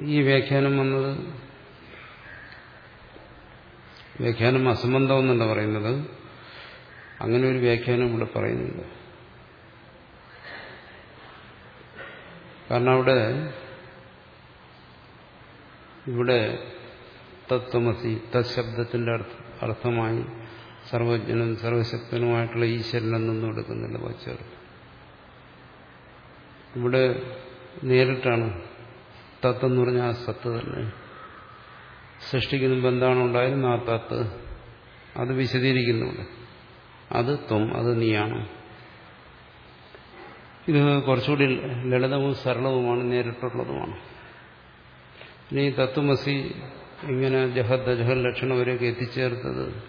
ഈ വ്യാഖ്യാനം വന്നത് വ്യാഖ്യാനം അസംബന്ധം എന്നല്ല പറയുന്നത്. അങ്ങനെ ഒരു വ്യാഖ്യാനം ഇവിടെ പറയുന്നുണ്ട്. കാരണം അവിടെ ഇവിടെ തത്വമസി തശബ്ദത്തിന്റെ അർത്ഥമായി സർവജ്ഞനും സർവശക്തനുമായിട്ടുള്ള ഈശ്വരനെന്നൊന്നും എടുക്കുന്നില്ല വാച്ചർത്ഥം ഇവിടെ നേരിട്ടാണ് തത്വം എന്ന് പറഞ്ഞാൽ സത്ത് തന്നെ. സൃഷ്ടിക്കുന്ന മുമ്പ് എന്താണ് ഉണ്ടായത് ആ തത്ത് അത് വിശദീകരിക്കുന്നുണ്ട്. അത് ത്വം അത് നീയാണ്. ഇത് കുറച്ചുകൂടി ലളിതവും സരളവുമാണ് നേരിട്ടുള്ളതുമാണ്. ഇനി തത്വമസി ഇങ്ങനെ ജഹദ് ജഹൽ ലക്ഷണം വരെയൊക്കെ എത്തിച്ചേർത്തത്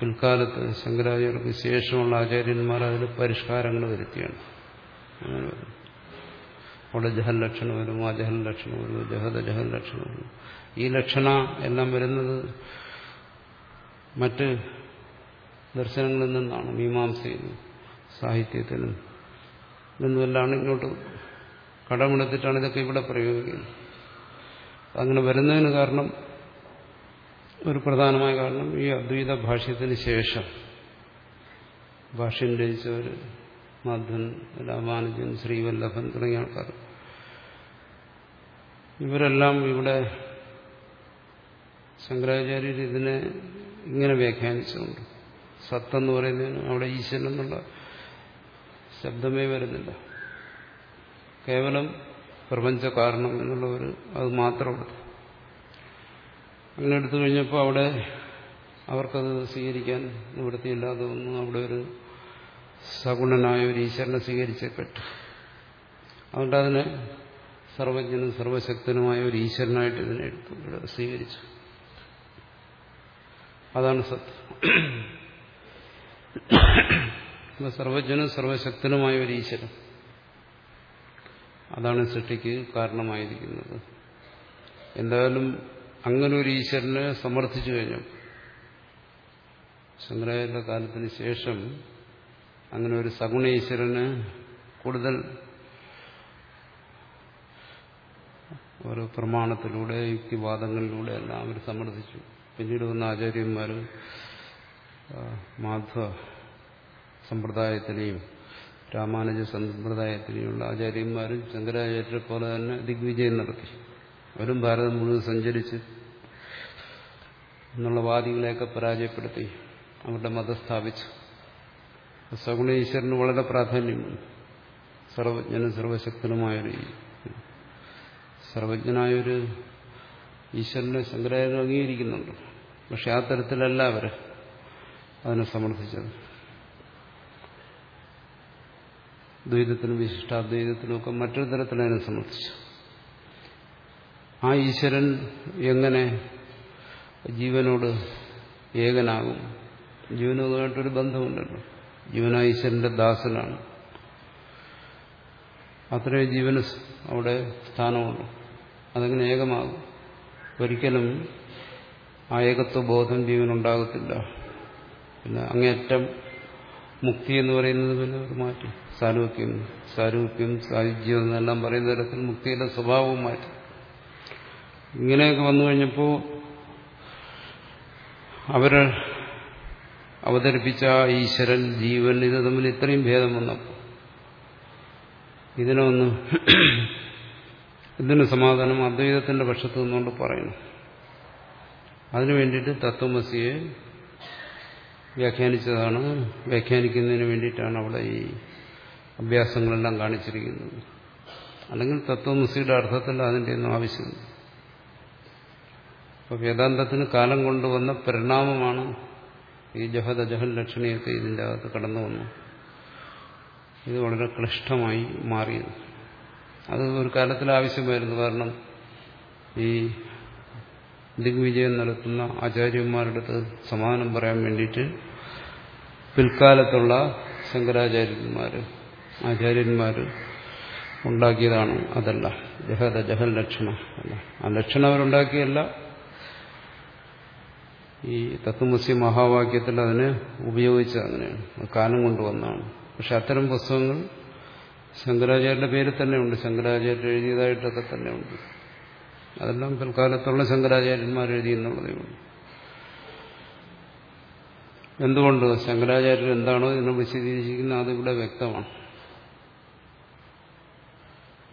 പിൽക്കാലത്ത് ശങ്കരാചാര്യർക്ക് ശേഷമുള്ള ആചാര്യന്മാർ അതിൽ പരിഷ്കാരങ്ങൾ വരുത്തിയാണ്. അങ്ങനെ അവിടെ ജഹൽ ലക്ഷണം വരും ആ ജഹൽ ലക്ഷണം വരും ജഹദ ജഹൽ ലക്ഷണം വരും ഈ ലക്ഷണ എല്ലാം വരുന്നത് മറ്റ് ദർശനങ്ങളിൽ നിന്നാണ് മീമാംസയിൽ സാഹിത്യത്തിലും നിന്നുമെല്ലാം ഇങ്ങോട്ട് കടമെടുത്തിട്ടാണ് ഇതൊക്കെ ഇവിടെ പ്രയോഗിക്കുന്നത്. അങ്ങനെ വരുന്നതിന് കാരണം ഒരു പ്രധാനമായ കാരണം ഈ അദ്വൈത ഭാഷ്യത്തിന് ശേഷം ഭാഷ്യം രചിച്ചവർ മാധവൻ രാമാനുജൻ ശ്രീവല്ലഭൻ തുടങ്ങിയ ആൾക്കാർ. ഇവരെല്ലാം ഇവിടെ ശങ്കരാചാര്യർ ഇതിനെ ഇങ്ങനെ വ്യാഖ്യാനിച്ചുകൊണ്ട് സത്തെന്ന് പറയുന്നതിന് അവിടെ ഈശ്വരൻ എന്നുള്ള ശബ്ദമേ വരുന്നില്ല. കേവലം പ്രപഞ്ച കാരണം എന്നുള്ള ഒരു അത് മാത്രമുള്ളത് അങ്ങനെ എടുത്തു കഴിഞ്ഞപ്പോൾ അവിടെ അവർക്കത് സ്വീകരിക്കാൻ നിവൃത്തിയില്ലാതെ വന്നു. അവിടെ ഒരു സഗുണനായ ഒരു ഈശ്വരനെ സ്വീകരിച്ചപ്പെട്ടു. അതുകൊണ്ട് അതിനെ സർവജ്ഞനും സർവശക്തനുമായ ഒരു ഈശ്വരനായിട്ട് ഇതിനെ എടുത്തു സ്വീകരിച്ചു. അതാണ് സത്യം. സർവജ്ഞനും സർവശക്തനുമായ ഒരു ഈശ്വരൻ. അതാണ് സൃഷ്ടിക്ക് കാരണമായിരിക്കുന്നത്. എന്തായാലും അങ്ങനെ ഒരു ഈശ്വരനെ സമർത്ഥിച്ചു കഴിഞ്ഞു. ശങ്കരാചാര്യ കാലത്തിന് ശേഷം അങ്ങനെ ഒരു സഗുണ ഈശ്വരന് കൂടുതൽ ഒരു പ്രമാണത്തിലൂടെ യുക്തിവാദങ്ങളിലൂടെ എല്ലാം അവർ സമർത്ഥിച്ചു. പിന്നീട് വന്ന ആചാര്യന്മാർ മാധവ സമ്പ്രദായത്തിനെയും രാമാനുജ സമ്പ്രദായത്തിനെയുള്ള ആചാര്യന്മാരും ശങ്കരാചാര്യരെ പോലെ തന്നെ ദിഗ്വിജയം നടത്തി. അവരും ഭാരതം മുഴുവൻ സഞ്ചരിച്ച് എന്നുള്ള വാദികളെയൊക്കെ പരാജയപ്പെടുത്തി അവരുടെ മതം സ്ഥാപിച്ചു. സഗുണ ഈശ്വരന് വളരെ പ്രാധാന്യമുണ്ട്. സർവജ്ഞനും സർവശക്തനുമായൊരു സർവജ്ഞനായൊരു ഈശ്വരനെ ശങ്കരാചാര്യം അംഗീകരിക്കുന്നുണ്ട്. പക്ഷെ ആ തരത്തിലല്ല അവർ അതിനെ സമർത്ഥിച്ചത്. ദ്വൈതത്തിനും വിശിഷ്ടാദ്വൈതത്തിനും ഒക്കെ മറ്റൊരു തരത്തിൽ അതിനെ സമർത്ഥിച്ചു. ആ ഈശ്വരൻ എങ്ങനെ ജീവനോട് ഏകനാകും? ജീവനുമായിട്ടൊരു ബന്ധമുണ്ടല്ലോ. ജീവന ഈശ്വരന്റെ ദാസനാണ്. അത്രേ ജീവന് അവിടെ സ്ഥാനമുള്ളൂ. അതങ്ങനെ ഏകമാകും? ഒരിക്കലും ആ ഏകത്വ ബോധം ജീവനുണ്ടാകത്തില്ല. പിന്നെ അങ്ങേറ്റം മുക്തി എന്ന് പറയുന്നത് പിന്നെ ഒരു മാറ്റി. സാരൂപ്യം സാരൂപ്യം സായുജ്യം എന്നെല്ലാം പറയുന്ന തരത്തിൽ മുക്തിയുടെ സ്വഭാവവും മാറ്റി. ഇങ്ങനെയൊക്കെ വന്നു കഴിഞ്ഞപ്പോൾ അവർ അവതരിപ്പിച്ച ഈശ്വരൻ ജീവൻ ഇത് തമ്മിൽ ഇത്രയും ഭേദം വന്നപ്പോൾ ഇതിനൊന്ന് ഇതിന് സമാധാനം അദ്വൈതത്തിന്റെ പക്ഷത്തു നിന്നുകൊണ്ട് പറയുന്നു. അതിനു വേണ്ടിയിട്ട് തത്വമസിയെ വ്യാഖ്യാനിച്ചതാണ്. വ്യാഖ്യാനിക്കുന്നതിന് വേണ്ടിയിട്ടാണ് അവിടെ ഈ അഭ്യാസങ്ങളെല്ലാം കാണിച്ചിരിക്കുന്നത്. അല്ലെങ്കിൽ തത്വമസിയുടെ അർത്ഥത്തിൽ അതിന്റെ ഒന്നും ആവശ്യമില്ല. അപ്പോൾ വേദാന്തത്തിന് കാലം കൊണ്ടുവന്ന പരിണാമമാണ് ഈ ജഹദ ജഹൽ ലക്ഷണിയൊക്കെ ഇതിന്റെ അകത്ത് കടന്നു വന്നു. ഇത് വളരെ ക്ലിഷ്ടമായി മാറിയത്. അത് ഒരു കാലത്തിൽ ആവശ്യമായിരുന്നു കാരണം ഈ ദിഗ്വിജയം നടത്തുന്ന ആചാര്യന്മാരുടെ സമാധാനം പറയാൻ വേണ്ടിയിട്ട് പിൽക്കാലത്തുള്ള ശങ്കരാചാര്യന്മാർ ആചാര്യന്മാർ ഉണ്ടാക്കിയതാണ് അതല്ല. ജഹത ജഹൽ ലക്ഷണ അല്ല. ആ ലക്ഷണം അവരുണ്ടാക്കിയല്ല. ഈ തത്വമസി മഹാവാക്യത്തിൽ അതിനെ ഉപയോഗിച്ചത് അങ്ങനെയാണ്. കാലം കൊണ്ടുവന്നാണ് പക്ഷെ അത്തരം പുസ്തകങ്ങൾ ശങ്കരാചാര്യന്റെ പേരിൽ തന്നെ ഉണ്ട് ശങ്കരാചാര്യ എഴുതിയതായിട്ടൊക്കെ തന്നെ ഉണ്ട് അതെല്ലാം പിൽക്കാലത്തുള്ള ശങ്കരാചാര്യന്മാർ എഴുതിയെന്നുള്ളതേ ഉള്ളൂ. എന്തുകൊണ്ട് ശങ്കരാചാര്യർ എന്താണോ ഇതിനെ വിശദീകരിച്ചിരിക്കുന്നത് അതിവിടെ വ്യക്തമാണ്.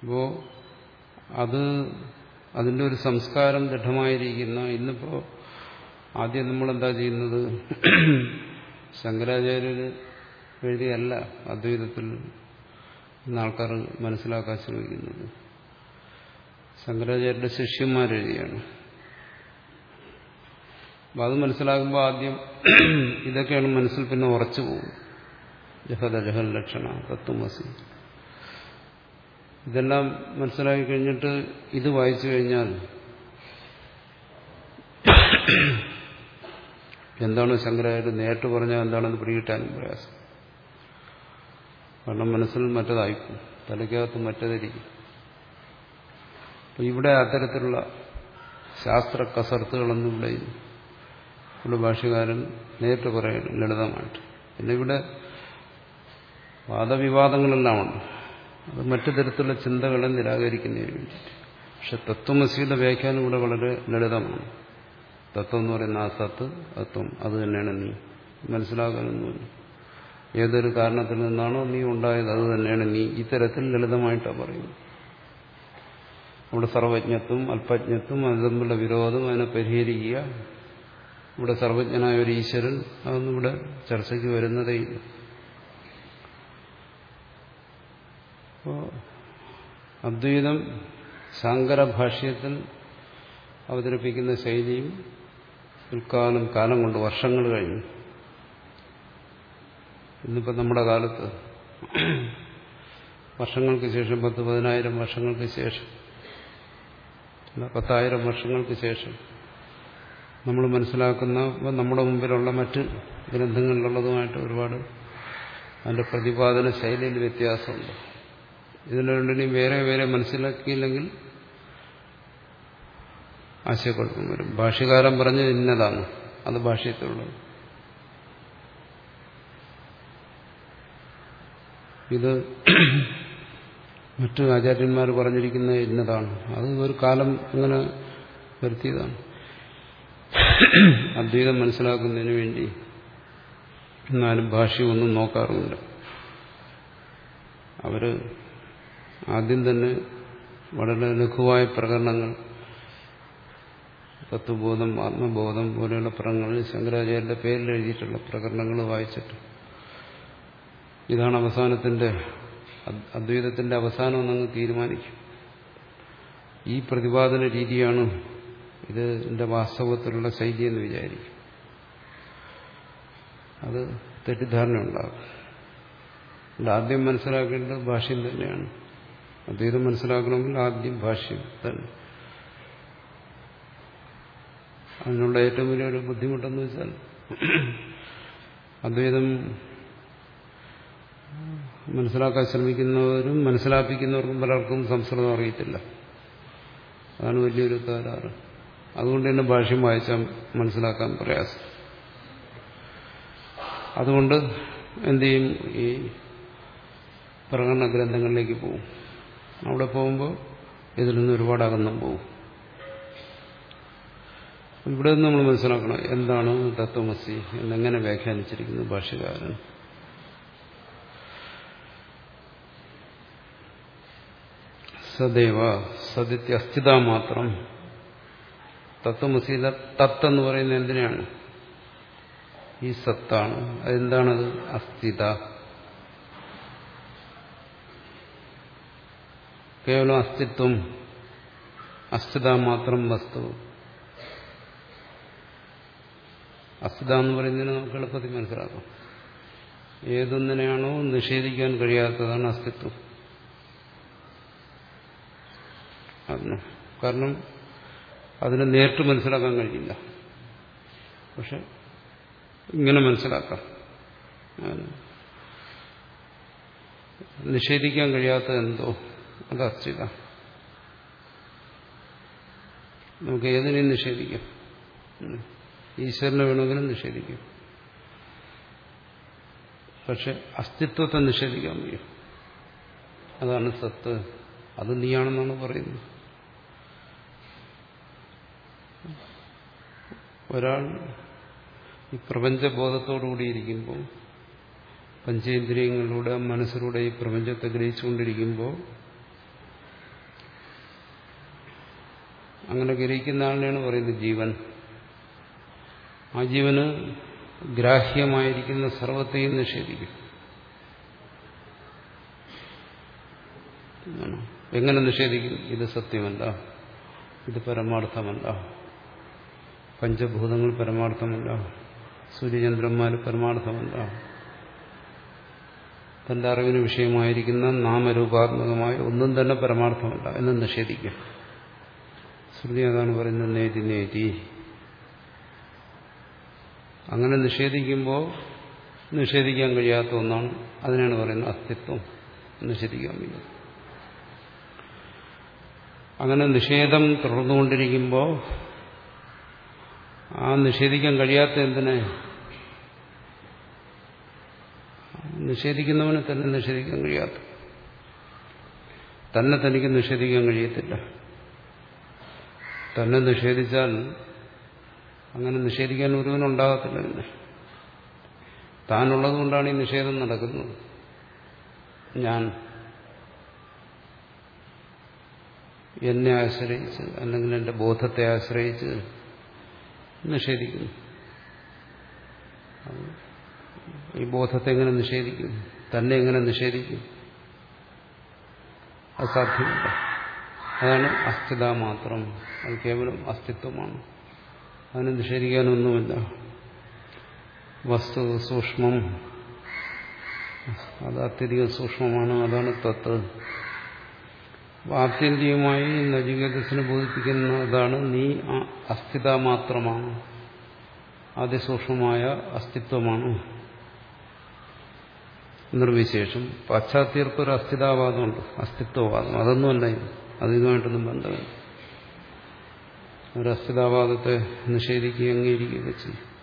അപ്പോ അത് അതിന്റെ ഒരു സംസ്കാരം ദൃഢമായിരിക്കുന്ന ഇന്നിപ്പോ ആദ്യം നമ്മൾ എന്താ ചെയ്യുന്നത്? ശങ്കരാചാര്യർ എഴുതിയല്ല അദ്വൈതത്തിൽ ഇന്ന് ആൾക്കാർ മനസ്സിലാക്കാൻ ശ്രമിക്കുന്നത്. ശങ്കരാചാര്യരുടെ ശിഷ്യന്മാരെഴുതിയാണ്. അപ്പം അത് മനസ്സിലാകുമ്പോൾ ആദ്യം ഇതൊക്കെയാണ് മനസ്സിൽ പിന്നെ ഉറച്ചു പോകും. ജഹദ ജഹൽ ലക്ഷണ തത്വമസി ഇതെല്ലാം മനസ്സിലാക്കി കഴിഞ്ഞിട്ട് ഇത് വായിച്ചു കഴിഞ്ഞാൽ എന്താണ് ശങ്കരാചാര്യ നേരിട്ട് പറഞ്ഞാൽ എന്താണെന്ന് പിടികിട്ടാനും പ്രയാസം. കാരണം മനസ്സിൽ മറ്റതായിക്കും തലയ്ക്കകത്ത് മറ്റതിരിക്കും അപ്പൊ ഇവിടെ അത്തരത്തിലുള്ള ശാസ്ത്ര കസർത്തുകളൊന്നും ഇവിടെ ഇവിടെ ഭാഷകാരൻ നേരിട്ട് പറയുന്നു ലളിതമായിട്ട്. പിന്നെ ഇവിടെ വാദവിവാദങ്ങളെല്ലാം ഉണ്ട്. അത് മറ്റു തരത്തിലുള്ള ചിന്തകളെ നിരാകരിക്കുന്നതിന് വേണ്ടിയിട്ട്. പക്ഷെ തത്വമസിയുടെ വ്യാഖ്യാനം ഇവിടെ വളരെ ലളിതമാണ്. തത്വം എന്ന് പറയുന്ന ആ സത്ത് തത്വം അത് തന്നെയാണ് നീ. മനസ്സിലാക്കാനൊന്നുമില്ല ഏതൊരു കാരണത്തിൽ നിന്നാണോ നീ ഉണ്ടായത് അത് തന്നെയാണ് നീ. ഇത്തരത്തിൽ ലളിതമായിട്ടാണ് പറയുന്നത്. അവിടെ സർവജ്ഞത്വം അല്പജ്ഞത്വം അത് തമ്മിലുള്ള വിരോധം അതിനെ പരിഹരിക്കുക. ഇവിടെ സർവജ്ഞനായ ഒരു ഈശ്വരൻ അതൊന്നും ഇവിടെ ചർച്ചയ്ക്ക് വരുന്നതേയില്ല. അപ്പോൾ അദ്വൈതം ശങ്കര ഭാഷ്യത്തിൽ അവതരിപ്പിക്കുന്ന ശൈലിയും പിൽക്കാലം കാലം കൊണ്ട് വർഷങ്ങൾ കഴിഞ്ഞു. ഇന്നിപ്പോൾ നമ്മുടെ കാലത്ത് വർഷങ്ങൾക്ക് ശേഷം പത്ത് പതിനായിരം വർഷങ്ങൾക്ക് ശേഷം പത്തായിരം വർഷങ്ങൾക്ക് ശേഷം നമ്മൾ മനസ്സിലാക്കുന്ന നമ്മുടെ മുമ്പിലുള്ള മറ്റ് ഗ്രന്ഥങ്ങളിലുള്ളതുമായിട്ട് ഒരുപാട് അതിന്റെ പ്രതിപാദന ശൈലിയിൽ വ്യത്യാസമുണ്ട്. ഇതിന് രണ്ടിനെയും വേറെ വേറെ മനസ്സിലാക്കിയില്ലെങ്കിൽ ആശയക്കുഴപ്പം വരും. ഭാഷ്യകാരൻ പറഞ്ഞത് ഇന്നതാണ്. അത് ഭാഷ്യത്തിലുള്ളത്. ഇത് മറ്റു ആചാര്യന്മാർ പറഞ്ഞിരിക്കുന്ന ഇന്നതാണ് അത് ഒരു കാലം അങ്ങനെ വരുത്തിയതാണ്. അദ്വൈതം മനസ്സിലാക്കുന്നതിന് വേണ്ടി എന്നാലും ഭാഷയൊന്നും നോക്കാറുമില്ല. അവർ ആദ്യം തന്നെ വളരെ ലഘുവായ പ്രകടനങ്ങൾ തത്വബോധം ആത്മബോധം പോലെയുള്ള പ്രകടനങ്ങൾ ശങ്കരാചാര്യന്റെ പേരിൽ എഴുതിയിട്ടുള്ള പ്രകടനങ്ങൾ വായിച്ചിട്ട് ഇതാണ് അവസാനത്തിന്റെ അദ്വൈതത്തിന്റെ അവസാനം അങ്ങ് തീരുമാനിക്കും. ഈ പ്രതിപാദന രീതിയാണ് ഇത് എന്റെ വാസ്തവത്തിലുള്ള ശൈലി എന്ന് വിചാരിക്കും. അത് തെറ്റിദ്ധാരണ ഉണ്ടാകും. ആദ്യം മനസ്സിലാക്കേണ്ടത് ഭാഷ്യം തന്നെയാണ്. അദ്വൈതം മനസ്സിലാക്കണമെങ്കിൽ ആദ്യം ഭാഷ്യം തന്നെ. അതിനുള്ള ഏറ്റവും വലിയൊരു ബുദ്ധിമുട്ടെന്ന് വെച്ചാൽ അദ്വൈതം മനസ്സിലാക്കാൻ ശ്രമിക്കുന്നവരും മനസ്സിലാപ്പിക്കുന്നവർക്കും പലർക്കും സംസ്കൃതം അറിയത്തില്ല. അതാണ് വലിയൊരു തകരാറ്. അതുകൊണ്ട് തന്നെ ഭാഷ്യം വായിച്ചാൽ മനസ്സിലാക്കാൻ പ്രയാസം. അതുകൊണ്ട് എന്ത് ചെയ്യും? ഈ പ്രകടന ഗ്രന്ഥങ്ങളിലേക്ക് പോകും. അവിടെ പോകുമ്പോൾ ഇതിൽ നിന്ന് ഒരുപാട് അകന്നും പോകും. ഇവിടെ നിന്ന് നമ്മൾ മനസ്സിലാക്കണം. എന്താണ് തത്വമസി? എന്നെങ്ങനെ വ്യാഖ്യാനിച്ചിരിക്കുന്നു ഭാഷ്യകാരൻ സദൈവ സദിത്യ അസ്ഥിത മാത്രം തത്വമസീല തത്ത് എന്ന് പറയുന്നത് എന്തിനാണ്? ഈ സത്താണ്. അതെന്താണത്? അസ്ഥിത. കേവലം അസ്തിത്വം അസ്ഥിത മാത്രം വസ്തു. അസ്ഥിത എന്ന് പറയുന്നതിന് നമുക്ക് എളുപ്പത്തിൽ മനസ്സിലാക്കാം. ഏതൊന്നിനെയാണോ നിഷേധിക്കാൻ കഴിയാത്തതാണ് അസ്തിത്വം. അതിന് കാരണം അതിനെ നേരിട്ട് മനസ്സിലാക്കാൻ കഴിയില്ല. പക്ഷെ ഇങ്ങനെ മനസ്സിലാക്കാം. നിഷേധിക്കാൻ കഴിയാത്ത എന്തോ അത് അസ്ഥിത നമുക്ക് ഏതിനെയും നിഷേധിക്കാം. ഈശ്വരനെ വേണമെങ്കിലും നിഷേധിക്കാം. പക്ഷെ അസ്തിത്വത്തെ നിഷേധിക്കാൻ വയ്യ അതാണ് സത്ത്. അത് നീയാണെന്നാണ് പറയുന്നത്. ഒരാൾ ഈ പ്രപഞ്ചബോധത്തോടുകൂടിയിരിക്കുമ്പോൾ പഞ്ചേന്ദ്രിയങ്ങളിലൂടെ മനസ്സിലൂടെ ഈ പ്രപഞ്ചത്തെ ഗ്രഹിച്ചുകൊണ്ടിരിക്കുമ്പോൾ അങ്ങനെ ഗ്രഹിക്കുന്ന ആളിനെയാണ് പറയുന്നത് ജീവൻ. ആ ജീവന് ഗ്രാഹ്യമായിരിക്കുന്ന സർവത്തെയും നിഷേധിക്കും. എങ്ങനെ നിഷേധിക്കും? ഇത് സത്യമല്ല. ഇത് പരമാർത്ഥമല്ല. പഞ്ചഭൂതങ്ങൾ പരമാർത്ഥമല്ല. സൂര്യചന്ദ്രന്മാർ പരമാർത്ഥമല്ല. തന്റെ അറിവിന് വിഷയമായിരിക്കുന്ന നാമരൂപാത്മകമായ ഒന്നും തന്നെ പരമാർത്ഥമല്ല എന്ന് നിഷേധിക്കാം ശ്രുതി അതാണ് പറയുന്നത് നേതി നേതി. അങ്ങനെ നിഷേധിക്കുമ്പോൾ നിഷേധിക്കാൻ കഴിയാത്ത ഒന്നാണ് അതിനാണ് പറയുന്നത് അസ്തിത്വം നിഷേധിക്കാൻ കഴിയുന്നത് അങ്ങനെ നിഷേധം തുടർന്നുകൊണ്ടിരിക്കുമ്പോൾ ആ നിഷേധിക്കാൻ കഴിയാത്ത എന്തിനെ? നിഷേധിക്കുന്നവന് തന്നെ നിഷേധിക്കാൻ കഴിയാത്ത. തന്നെ തനിക്ക് നിഷേധിക്കാൻ കഴിയത്തില്ല. തന്നെ നിഷേധിച്ചാൽ അങ്ങനെ നിഷേധിക്കാൻ ഒരുവനുണ്ടാകത്തില്ല പിന്നെ. താനുള്ളത് കൊണ്ടാണ് ഈ നിഷേധം നടക്കുന്നത്. ഞാൻ എന്നെ ആശ്രയിച്ച് അല്ലെങ്കിൽ എന്റെ ബോധത്തെ ആശ്രയിച്ച് നിഷേധിക്കുന്നു. ഈ ബോധത്തെ എങ്ങനെ നിഷേധിക്കും? തന്നെ എങ്ങനെ നിഷേധിക്കും? അസാധ്യമല്ല സാധ്യമല്ല. അതാണ് അസ്ഥിത മാത്രം. അത് കേവലം അസ്തിത്വമാണ്. അതിനെ നിഷേധിക്കാനൊന്നുമില്ല. വസ്തു സൂക്ഷ്മം. അത് അത്യധികം സൂക്ഷ്മമാണ്. അതാണ് തത്ത്. ആത്യന്തികമായി നജികേതസിനെ ബോധിപ്പിക്കുന്നതാണ് നീ അസ്ഥിത മാത്രമാണ്. അതിസൂക്ഷ്മമായ അസ്തിത്വമാണ്. നിർവിശേഷം പാശ്ചാത്യർക്ക് ഒരു അസ്ഥിതാവാദമുണ്ട്. അസ്തിത്വവാദം. അതൊന്നുമല്ല അത് അതിനുമായിട്ടൊന്നും ബന്ധമില്ല. ഒരു അസ്ഥിതാവാദത്തെ നിഷേധിക്കുകയും അംഗീകരിക്കുകയൊക്കെ ചെയ്യും.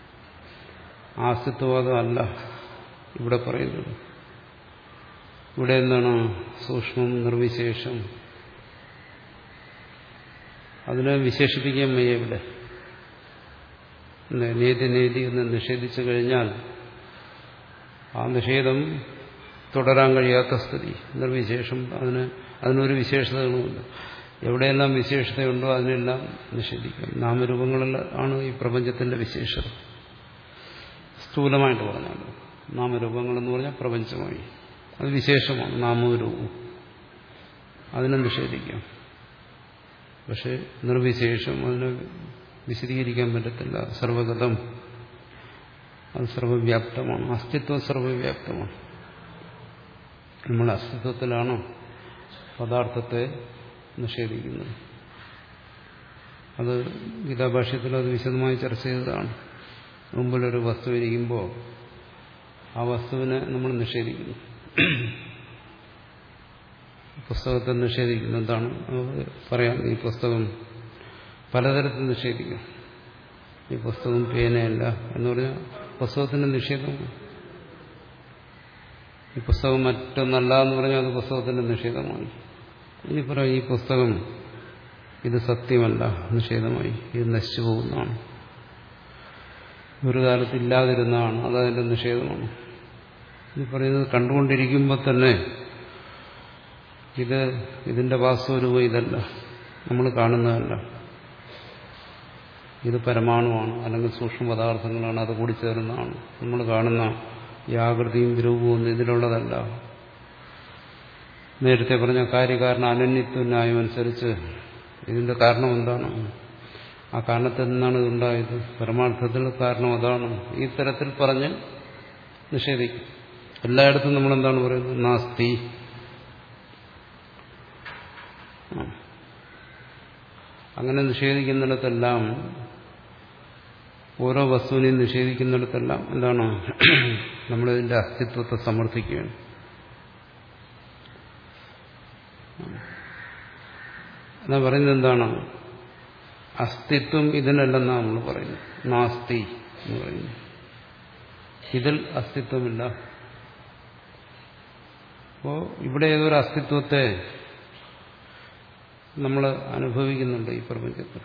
ആ അസ്തിത്വവാദം അല്ല ഇവിടെ പറയുന്നത്. ഇവിടെ എന്താണ് സൂക്ഷ്മം നിർവിശേഷം അതിനെ വിശേഷിപ്പിക്കാൻ വയ്യ ഇവിടെ. നേതി നേതി എന്ന് നിഷേധിച്ചു കഴിഞ്ഞാൽ ആ നിഷേധം തുടരാൻ കഴിയാത്ത സ്ഥിതി. നിർവിശേഷം അതിന് അതിനൊരു വിശേഷതകളുമില്ല എവിടെയെല്ലാം വിശേഷതയുണ്ടോ അതിനെല്ലാം നിഷേധിക്കാം. നാമരൂപങ്ങളിലാണ് ഈ പ്രപഞ്ചത്തിന്റെ വിശേഷത. സ്ഥൂലമായിട്ട് പറഞ്ഞാൽ നാമരൂപങ്ങളെന്ന് പറഞ്ഞാൽ പ്രപഞ്ചമായി. അത് വിശേഷമാണ്. നാമരൂപം അതിനെ നിഷേധിക്കാം. പക്ഷെ നിർവിശേഷം അതിനെ വിശദീകരിക്കാൻ പറ്റത്തില്ല. സർവഗതം. അത് സർവവ്യാപ്തമാണ്. അസ്തിത്വം സർവവ്യാപ്തമാണ്. നമ്മൾ അസ്തിത്വത്തിലാണ് പദാർത്ഥത്തെ നിഷേധിക്കുന്നത്. അത് ഗീതാഭാഷ്യത്തിൽ അത് വിശദമായി ചർച്ച ചെയ്തതാണ്. മുമ്പിലൊരു വസ്തു ഇരിക്കുമ്പോൾ ആ വസ്തുവിനെ നമ്മൾ നിഷേധിക്കുന്നു. പുസ്തകത്തെ നിഷേധിക്കുന്നു. എന്താണ്? പറയാം. ഈ പുസ്തകം പലതരത്തിൽ നിഷേധിക്കും. ഈ പുസ്തകം പേനയല്ല എന്ന് പറഞ്ഞാൽ പുസ്തകത്തിന്റെ നിഷേധമാണ് ഈ പുസ്തകം മറ്റൊന്നല്ല എന്ന് പറഞ്ഞാൽ അത് പുസ്തകത്തിന്റെ നിഷേധമായി. ഇനി പറയാം ഈ പുസ്തകം ഇത് സത്യമല്ല നിഷേധമായി. ഇത് നശിച്ചു പോകുന്നതാണ് ഒരു കാലത്ത് ഇല്ലാതിരുന്നതാണ്. നിഷേധമാണ്. ഈ പറയുന്നത് കണ്ടുകൊണ്ടിരിക്കുമ്പോൾ തന്നെ ഇത് ഇതിന്റെ വാസ്തവരൂപം ഇതല്ല. നമ്മൾ കാണുന്നതല്ല. ഇത് പരമാണുവാണ് അല്ലെങ്കിൽ സൂക്ഷ്മ പദാർത്ഥങ്ങളാണ് അത് കൂടി ചേർന്നതാണ് നമ്മൾ കാണുന്ന ഈ ആകൃതിയും രൂപവും ഒന്നും ഇതിലുള്ളതല്ല. നേരത്തെ പറഞ്ഞ കാര്യകാരണ അനന്യത്വ ന്യായം അനുസരിച്ച് ഇതിന്റെ കാരണം എന്താണ്? ആ കാരണത്തിൽ നിന്നാണ് ഇതുണ്ടായത് പരമാർത്ഥത്തിൽ കാരണം അതാണ്. ഈ തരത്തിൽ പറഞ്ഞ് നിഷേധിക്കും. എല്ലായിടത്തും നമ്മൾ എന്താണ് പറയുന്നത്? നാസ്തി. അങ്ങനെ നിഷേധിക്കുന്നിടത്തെല്ലാം ഓരോ വസ്തുവിനെയും നിഷേധിക്കുന്നിടത്തെല്ലാം എന്താണ് നമ്മളിതിന്റെ അസ്തിത്വത്തെ സമർത്ഥിക്കുകയാണ്. എന്നാ പറയുന്നത് എന്താണ്? അസ്തിത്വം ഇതിനല്ലെന്നാണ് നമ്മൾ പറയുന്നത്. നാസ്തി എന്ന് പറയുന്നു ഇതിൽ അസ്തിത്വമില്ല. അപ്പോ ഇവിടെ ഏതൊരു അസ്തിത്വത്തെ നമ്മൾ അനുഭവിക്കുന്നുണ്ട് ഈ പ്രപഞ്ചത്തിൽ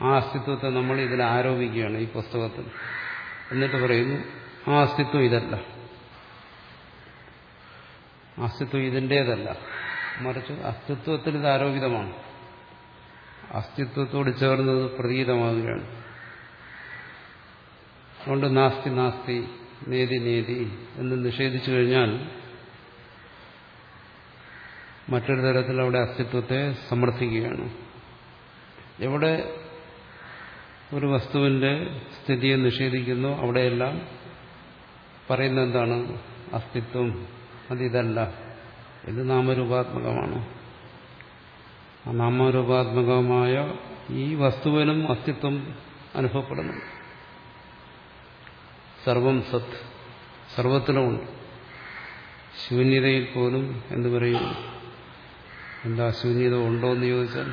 ആ അസ്തിത്വത്തെ നമ്മൾ ഇതിൽ ആരോപിക്കുകയാണ് ഈ പുസ്തകത്തിൽ. എന്നിട്ട് പറയുന്നു ആ അസ്തിത്വം ഇതല്ല. അസ്തിത്വം ഇതിന്റേതല്ല. മറിച്ച് അസ്തിത്വത്തിൽ ഇത് ആരോപിതമാണ്. അസ്തിത്വത്തോട് ചേർന്നത് പ്രതീതമാകുകയാണ്. അതുകൊണ്ട് നാസ്തി നാസ്തി നേതി നേതി എന്ന് നിഷേധിച്ചു കഴിഞ്ഞാൽ മറ്റൊരു തരത്തിൽ അവിടെ അസ്തിത്വത്തെ സമർത്ഥിക്കുകയാണ്. എവിടെ ഒരു വസ്തുവിന്റെ സ്ഥിതിയെ നിഷേധിക്കുന്നു അവിടെയെല്ലാം പറയുന്ന എന്താണ്? അസ്തിത്വം. അതിതല്ല ഇത് നാമരൂപാത്മകമാണ്. ആ നാമരൂപാത്മകമായ ഈ വസ്തുവിനും അസ്തിത്വം അനുഭവപ്പെടുന്നു. സർവം സത്. സർവത്തിലുമുണ്ട്. ശൂന്യതയിൽ പോലും എന്ന് പറയും? എന്താ ശൂന്യത ഉണ്ടോ എന്ന് ചോദിച്ചാൽ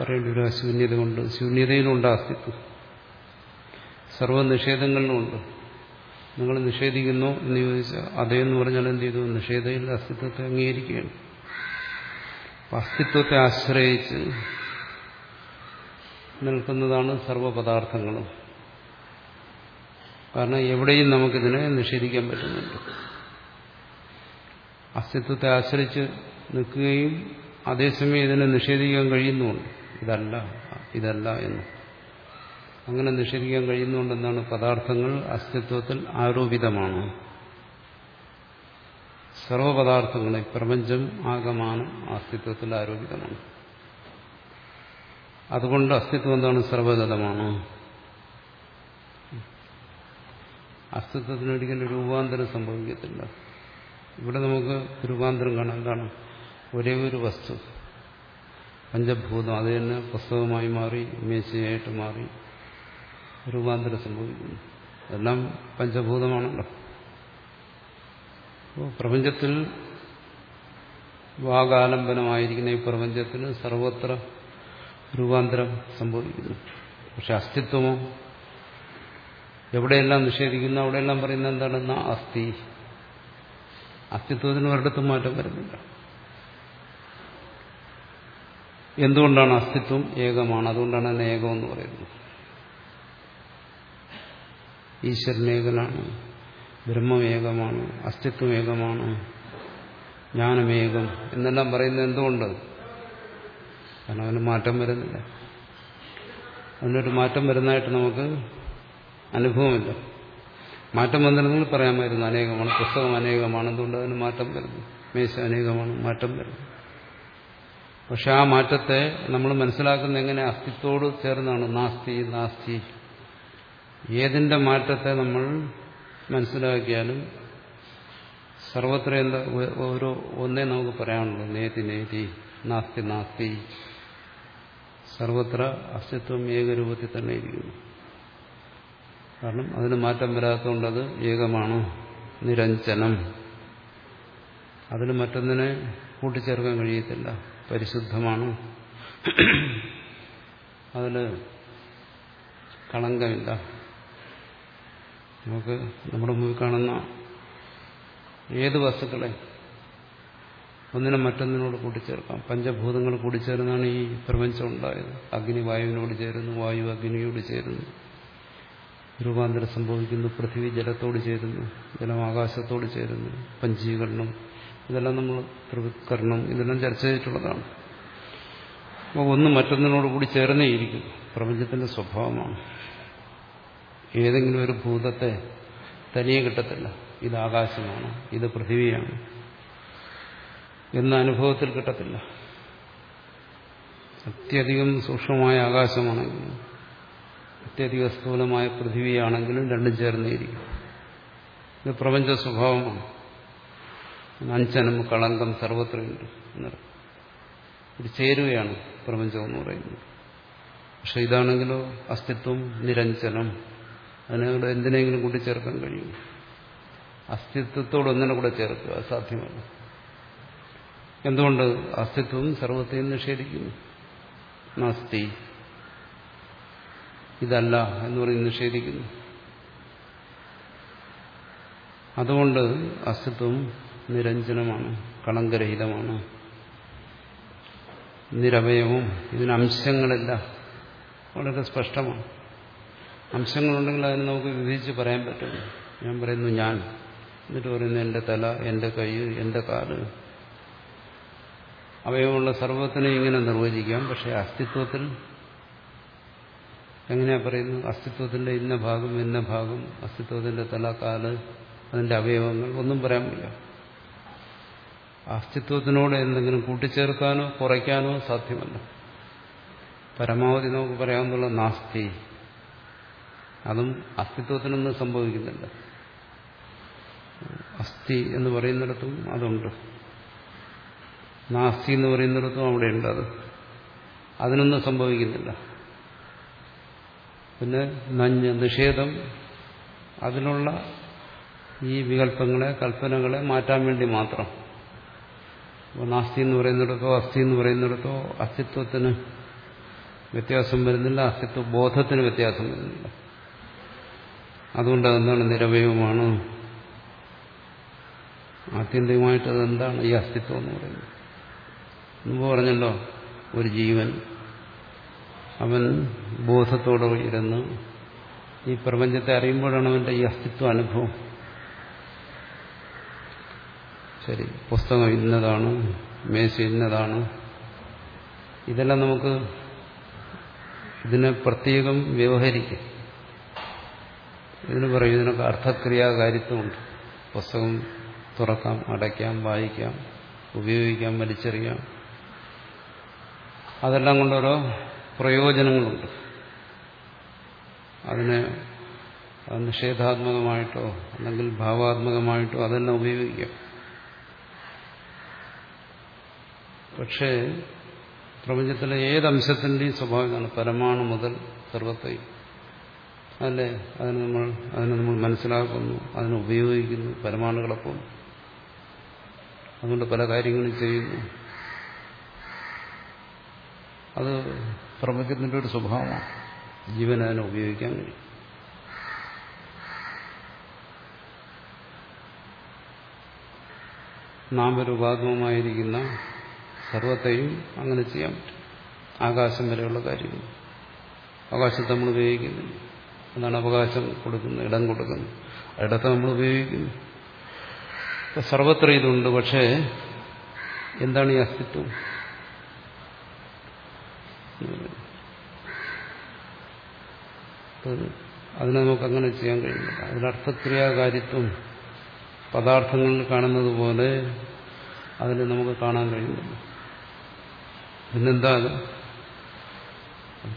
പറയേണ്ടി ഒരു ശൂന്യത കൊണ്ട് ശൂന്യതയിലുണ്ട് അസ്തിത്വം സർവനിഷേധങ്ങളിലുമുണ്ട് നിങ്ങൾ നിഷേധിക്കുന്നു എന്ന് ചോദിച്ചാൽ അതേന്ന് പറഞ്ഞാൽ എന്ത് ചെയ്തു? നിഷേധയിൽ അസ്തിത്വത്തെ അംഗീകരിക്കുകയാണ്. അസ്തിത്വത്തെ ആശ്രയിച്ച് നിൽക്കുന്നതാണ് സർവപദാർത്ഥങ്ങളും. കാരണം എവിടെയും നമുക്കിതിനെ നിഷേധിക്കാൻ പറ്റുന്നുണ്ട്. അസ്തിത്വത്തെ ആശ്രയിച്ച് നിൽക്കുകയും അതേസമയം ഇതിനെ നിഷേധിക്കാൻ കഴിയുന്നുമുണ്ട്. ഇതല്ല ഇതല്ല എന്ന്. അങ്ങനെ നിഷേധിക്കാൻ കഴിയുന്നുണ്ടെന്നാണ് പദാർത്ഥങ്ങൾ അസ്തിത്വത്തിൽ ആരോപിതമാണ്. സർവപദാർത്ഥങ്ങളെ പ്രപഞ്ചം ആകമാനം അസ്തിത്വത്തിൽ ആരോപിതമാണ്. അതുകൊണ്ട് അസ്തിത്വം എന്താണ് സർവഗതമാണ് അസ്തിത്വത്തിനൊരിക്കലും രൂപാന്തരം സംഭവിക്കത്തില്ല. ഇവിടെ നമുക്ക് രൂപാന്തരം കാണാം. എന്താണ്? ഒരേ ഒരു വസ്തു. പഞ്ചഭൂതം അത് തന്നെ പുസ്തകമായി മാറി മേശയായിട്ട് മാറി രൂപാന്തരം സംഭവിക്കുന്നു. എല്ലാം പഞ്ചഭൂതമാണല്ലോ. അപ്പോൾ പ്രപഞ്ചത്തിൽ വാഗാലംബനമായിരിക്കുന്ന ഈ പ്രപഞ്ചത്തിന് സർവത്ര രൂപാന്തരം സംഭവിക്കുന്നു. പക്ഷെ അസ്തിത്വമോ? എവിടെയെല്ലാം നിഷേധിക്കുന്നു അവിടെയെല്ലാം പറയുന്നത് എന്താണ്? അസ്ഥി. അസ്തിത്വത്തിന് ഒരിടത്തും മാറ്റം വരുന്നില്ല. എന്തുകൊണ്ടാണ് അസ്തിത്വം ഏകമാണ്? അതുകൊണ്ടാണ് അതിനെ ഏകം എന്ന് പറയുന്നത്. ഈശ്വരൻ ഏകനാണ് ബ്രഹ്മം ഏകമാണ് അസ്തിത്വം ഏകമാണ് ജ്ഞാനമേകം എന്നെല്ലാം പറയുന്നത് എന്തുകൊണ്ട്? കാരണം അവന് മാറ്റം വരുന്നില്ല. അതിനൊരു മാറ്റം വരുന്നതായിട്ട് നമുക്ക് അനുഭവമില്ല. മാറ്റം വന്നിരുന്നെങ്കിൽ പറയാമായിരുന്നു. അനേകമാണ് പുസ്തകം അനേകമാണ് എന്തുകൊണ്ട് അതിന് മാറ്റം വരുന്നു. മേശ അനേകമാണ് മാറ്റം വരുന്നു. പക്ഷെ ആ മാറ്റത്തെ നമ്മൾ മനസ്സിലാക്കുന്ന എങ്ങനെ അസ്തിത്വോട് ചേർന്നാണ്? നാസ്തി നാസ്തി. ഏതിന്റെ മാറ്റത്തെ നമ്മൾ മനസ്സിലാക്കിയാലും സർവത്ര എന്താ ഓരോ ഒന്നേ നമുക്ക് പറയാനുള്ളൂ. നേതി നേതി നാസ്തി നാസ്തി. സർവത്ര അസ്തിത്വം ഏകരൂപത്തിൽ തന്നെ ഇരിക്കുന്നു. കാരണം അതിന് മാറ്റം വരാത്തതുകൊണ്ട് അത് ഏകമാണ്? നിരഞ്ജനം. അതിന് മറ്റൊന്നിനെ കൂട്ടിച്ചേർക്കാൻ കഴിയത്തില്ല. പരിശുദ്ധമാണ്. അതിൽ കളങ്കമില്ല. നമുക്ക് നമ്മുടെ മുമ്പിൽ കാണുന്ന ഏത് വസ്തുക്കളെ ഒന്നിനെ മറ്റൊന്നിനോട് കൂട്ടിച്ചേർക്കാം. പഞ്ചഭൂതങ്ങൾ കൂടിച്ചേർന്നാണ് ഈ പ്രപഞ്ചം ഉണ്ടായത്. അഗ്നി വായുവിനോട് ചേരുന്നു വായു അഗ്നിയോട് ചേരുന്നു. രൂപാന്തരം സംഭവിക്കുന്നു പൃഥ്വി ജലത്തോട് ചേരുന്നു ജലം ആകാശത്തോട് ചേരുന്നു പഞ്ചീകരണം ഇതെല്ലാം നമ്മൾ ത്രിവികരണം ഇതെല്ലാം ചർച്ച ചെയ്തിട്ടുള്ളതാണ്. അപ്പോൾ ഒന്ന് മറ്റൊന്നിനോട് കൂടി ചേർന്നേയിരിക്കും പ്രപഞ്ചത്തിന്റെ സ്വഭാവമാണ്. ഏതെങ്കിലും ഒരു ഭൂതത്തെ തനിയെ കിട്ടത്തില്ല. ഇത് ആകാശമാണ് ഇത് പൃഥിവിയാണ്. എന്ന അനുഭവത്തിൽ കിട്ടത്തില്ല. അത്യധികം സൂക്ഷ്മമായ ആകാശമാണെങ്കിലും അത്യധിക സ്ഥൂലമായ പൃഥിവിയാണെങ്കിലും രണ്ടും ചേർന്നേയിരിക്കും ഇത് പ്രപഞ്ച സ്വഭാവമാണ്. അഞ്ചനം കളങ്കം സർവത്രയുണ്ട് ഒരു ഇത് ചേരുകയാണ് പ്രപഞ്ചം എന്ന് പറയുന്നത്. പക്ഷെ ഇതാണെങ്കിലോ അസ്തിത്വം നിരഞ്ജനം അതിനെ കൂടെ എന്തിനെങ്കിലും കൂടി ചേർക്കാൻ കഴിയും. അസ്തിത്വത്തോട് ഒന്നിനെ കൂടെ ചേർക്കുക അത് സാധ്യമല്ല. എന്തുകൊണ്ട് അസ്തിത്വം സർവത്തെയും നിഷേധിക്കുന്നു? നാസ്തി. ഇതല്ല എന്ന് പറഞ്ഞ് നിഷേധിക്കുന്നു. അതുകൊണ്ട് അസ്തിത്വം നിരഞ്ജനമാണ് കളങ്കരഹിതമാണ്. നിരവയവും ഇതിന് അംശങ്ങളില്ല വളരെ സ്പഷ്ടമാണ്. അംശങ്ങളുണ്ടെങ്കിൽ അതിന് നമുക്ക് വിഭജിച്ച് പറയാൻ പറ്റും. ഞാൻ പറയുന്നു ഞാൻ എന്നിട്ട് പറയുന്നു എന്റെ തല എന്റെ കൈ എന്റെ കാൽ. അവയവമുള്ള സർവത്തിനെ ഇങ്ങനെ നിർവചിക്കാം പക്ഷെ അസ്തിത്വത്തിൽ എങ്ങനെയാ പറയുന്നു അസ്തിത്വത്തിന്റെ ഇന്ന ഭാഗം ഇന്ന ഭാഗം അസ്തിത്വത്തിന്റെ തല കാൽ അതിന്റെ അവയവങ്ങൾ ഒന്നും പറയാൻ വയ്യ അസ്തിത്വത്തിനോട് എന്തെങ്കിലും കൂട്ടിച്ചേർക്കാനോ കുറയ്ക്കാനോ സാധ്യമല്ല. പരമാവധി നമുക്ക് പറയാവുന്നുള്ള നാസ്തി. അതും അസ്തിത്വത്തിനൊന്നും സംഭവിക്കുന്നില്ല. അസ്ഥി എന്ന് പറയുന്നിടത്തും അതുണ്ട്. നാസ്തി എന്ന് പറയുന്നിടത്തും അവിടെയുണ്ട് അത്. അതിനൊന്നും സംഭവിക്കുന്നില്ല. പിന്നെ നഞ്ഞ് നിഷേധം അതിനുള്ള ഈ വികല്പങ്ങളെ കൽപ്പനകളെ മാറ്റാൻ വേണ്ടി മാത്രം. അപ്പോൾ നാസ്തി എന്ന് പറയുന്നിടത്തോ അസ്ഥി എന്ന് പറയുന്നിടത്തോ അസ്തിത്വത്തിന് വ്യത്യാസം വരുന്നില്ല അസ്തിത്വ ബോധത്തിന് വ്യത്യാസം വരുന്നില്ല. അതുകൊണ്ട് അതെന്താണ് നിരവയവുമാണ്. ആത്യന്തികമായിട്ട് അതെന്താണ്? ഈ അസ്തിത്വം എന്ന് പറയുന്നത്. മുമ്പ് പറഞ്ഞല്ലോ ഒരു ജീവൻ അവൻ ബോധത്തോടെ ഇരുന്ന് ഈ പ്രപഞ്ചത്തെ അറിയുമ്പോഴാണ് അവന്റെ ഈ അസ്തിത്വ അനുഭവം. ശരി പുസ്തകം ഇന്നതാണ് മേശ ഇന്നതാണ്. ഇതെല്ലാം നമുക്ക് ഇതിനെ പ്രത്യേകം വ്യവഹരിക്കും. ഇതിന് പറയും ഇതിനൊക്കെ അർത്ഥക്രിയാകാരിത്വമുണ്ട് പുസ്തകം തുറക്കാം അടയ്ക്കാം വായിക്കാം ഉപയോഗിക്കാം വലിച്ചെറിയാം. അതെല്ലാം കൊണ്ടോരോ പ്രയോജനങ്ങളുണ്ട്. അതിനെ നിഷേധാത്മകമായിട്ടോ അല്ലെങ്കിൽ ഭാവാത്മകമായിട്ടോ അതെല്ലാം ഉപയോഗിക്കാം. പക്ഷേ പ്രപഞ്ചത്തിലെ ഏതംശത്തിന്റെയും സ്വഭാവം ഇതാണ് പരമാണു മുതൽ സർവത്തെയും. അല്ലേ? അതിന് നമ്മൾ അതിനെ നമ്മൾ മനസ്സിലാക്കുന്നു അതിനെ ഉപയോഗിക്കുന്നു പരമാണുകളൊപ്പം അതുകൊണ്ട് പല കാര്യങ്ങളും ചെയ്യുന്നു. അത് പ്രപഞ്ചത്തിന്റെ ഒരു സ്വഭാവമാണ്. ജീവൻ അതിനെ ഉപയോഗിക്കാൻ കഴിയും. നാമരൂപാത്മകമായിരിക്കുന്ന സർവത്തെയും അങ്ങനെ ചെയ്യാൻ പറ്റും. ആകാശം വരെയുള്ള കാര്യങ്ങൾ. ആകാശത്തെ നമ്മൾ ഉപയോഗിക്കുന്നില്ല അതാണ് അവകാശം കൊടുക്കുന്നത് ഇടം കൊടുക്കുന്നത് ഇടത്തെ നമ്മൾ ഉപയോഗിക്കുന്നു. സർവത്ര ഇതുണ്ട്. പക്ഷേ എന്താണ് ഈ അസ്തിത്വം? അതിനെ നമുക്ക് അങ്ങനെ ചെയ്യാൻ കഴിയില്ല. അതിലർത്ഥക്രിയാകാരിത്വം പദാർത്ഥങ്ങളിൽ കാണുന്നത് പോലെ അതിന് നമുക്ക് കാണാൻ കഴിയുന്നില്ല പിന്നെന്താ അത്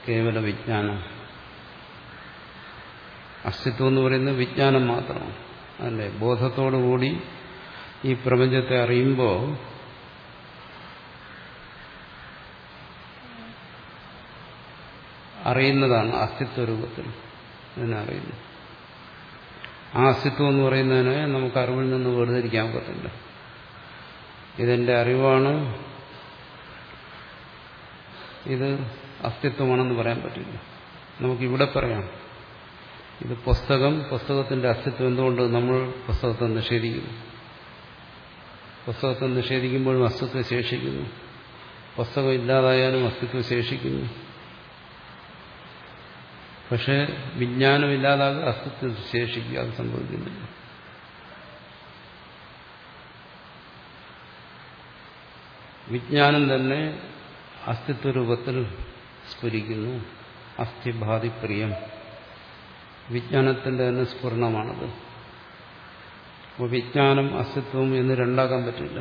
കേവല വിജ്ഞാനം. അസ്തിത്വം എന്ന് പറയുന്നത് വിജ്ഞാനം മാത്രമാണ്. അല്ലേ? ബോധത്തോടുകൂടി ഈ പ്രപഞ്ചത്തെ അറിയുമ്പോൾ അറിയുന്നതാണ് അസ്തിത്വ രൂപത്തിൽ. ഇതിനെ അറിയുന്നു. ആ അസ്തിത്വം എന്ന് പറയുന്നതിനെ നമുക്ക് അറിവിൽ നിന്ന് വേർതിരിക്കാൻ പറ്റില്ല. ഇതെന്റെ അറിവാണ്. ഇത് അസ്തിത്വമാണെന്ന് പറയാൻ പറ്റില്ല. നമുക്കിവിടെ പറയാം. ഇത് പുസ്തകം പുസ്തകത്തിന്റെ അസ്തിത്വം എന്തുകൊണ്ട് നമ്മൾ പുസ്തകത്തെ നിഷേധിക്കുന്നു? പുസ്തകത്തെ നിഷേധിക്കുമ്പോഴും അസ്തിത്വം ശേഷിക്കുന്നു. പുസ്തകം ഇല്ലാതായാലും അസ്തിത്വം ശേഷിക്കുന്നു. പക്ഷെ വിജ്ഞാനം ഇല്ലാതാകെ അസ്തിത്വം ശേഷിക്കുക അത് സംഭവിക്കുന്നില്ല. വിജ്ഞാനം തന്നെ അസ്തിത്വ രൂപത്തിൽ സ്ഫുരിക്കുന്നു. അസ്ഥിഭാതി പ്രിയം വിജ്ഞാനത്തിന്റെ തന്നെ സ്ഫുരണമാണത്. അപ്പോൾ വിജ്ഞാനം അസ്തിത്വം എന്ന് രണ്ടാക്കാൻ പറ്റില്ല.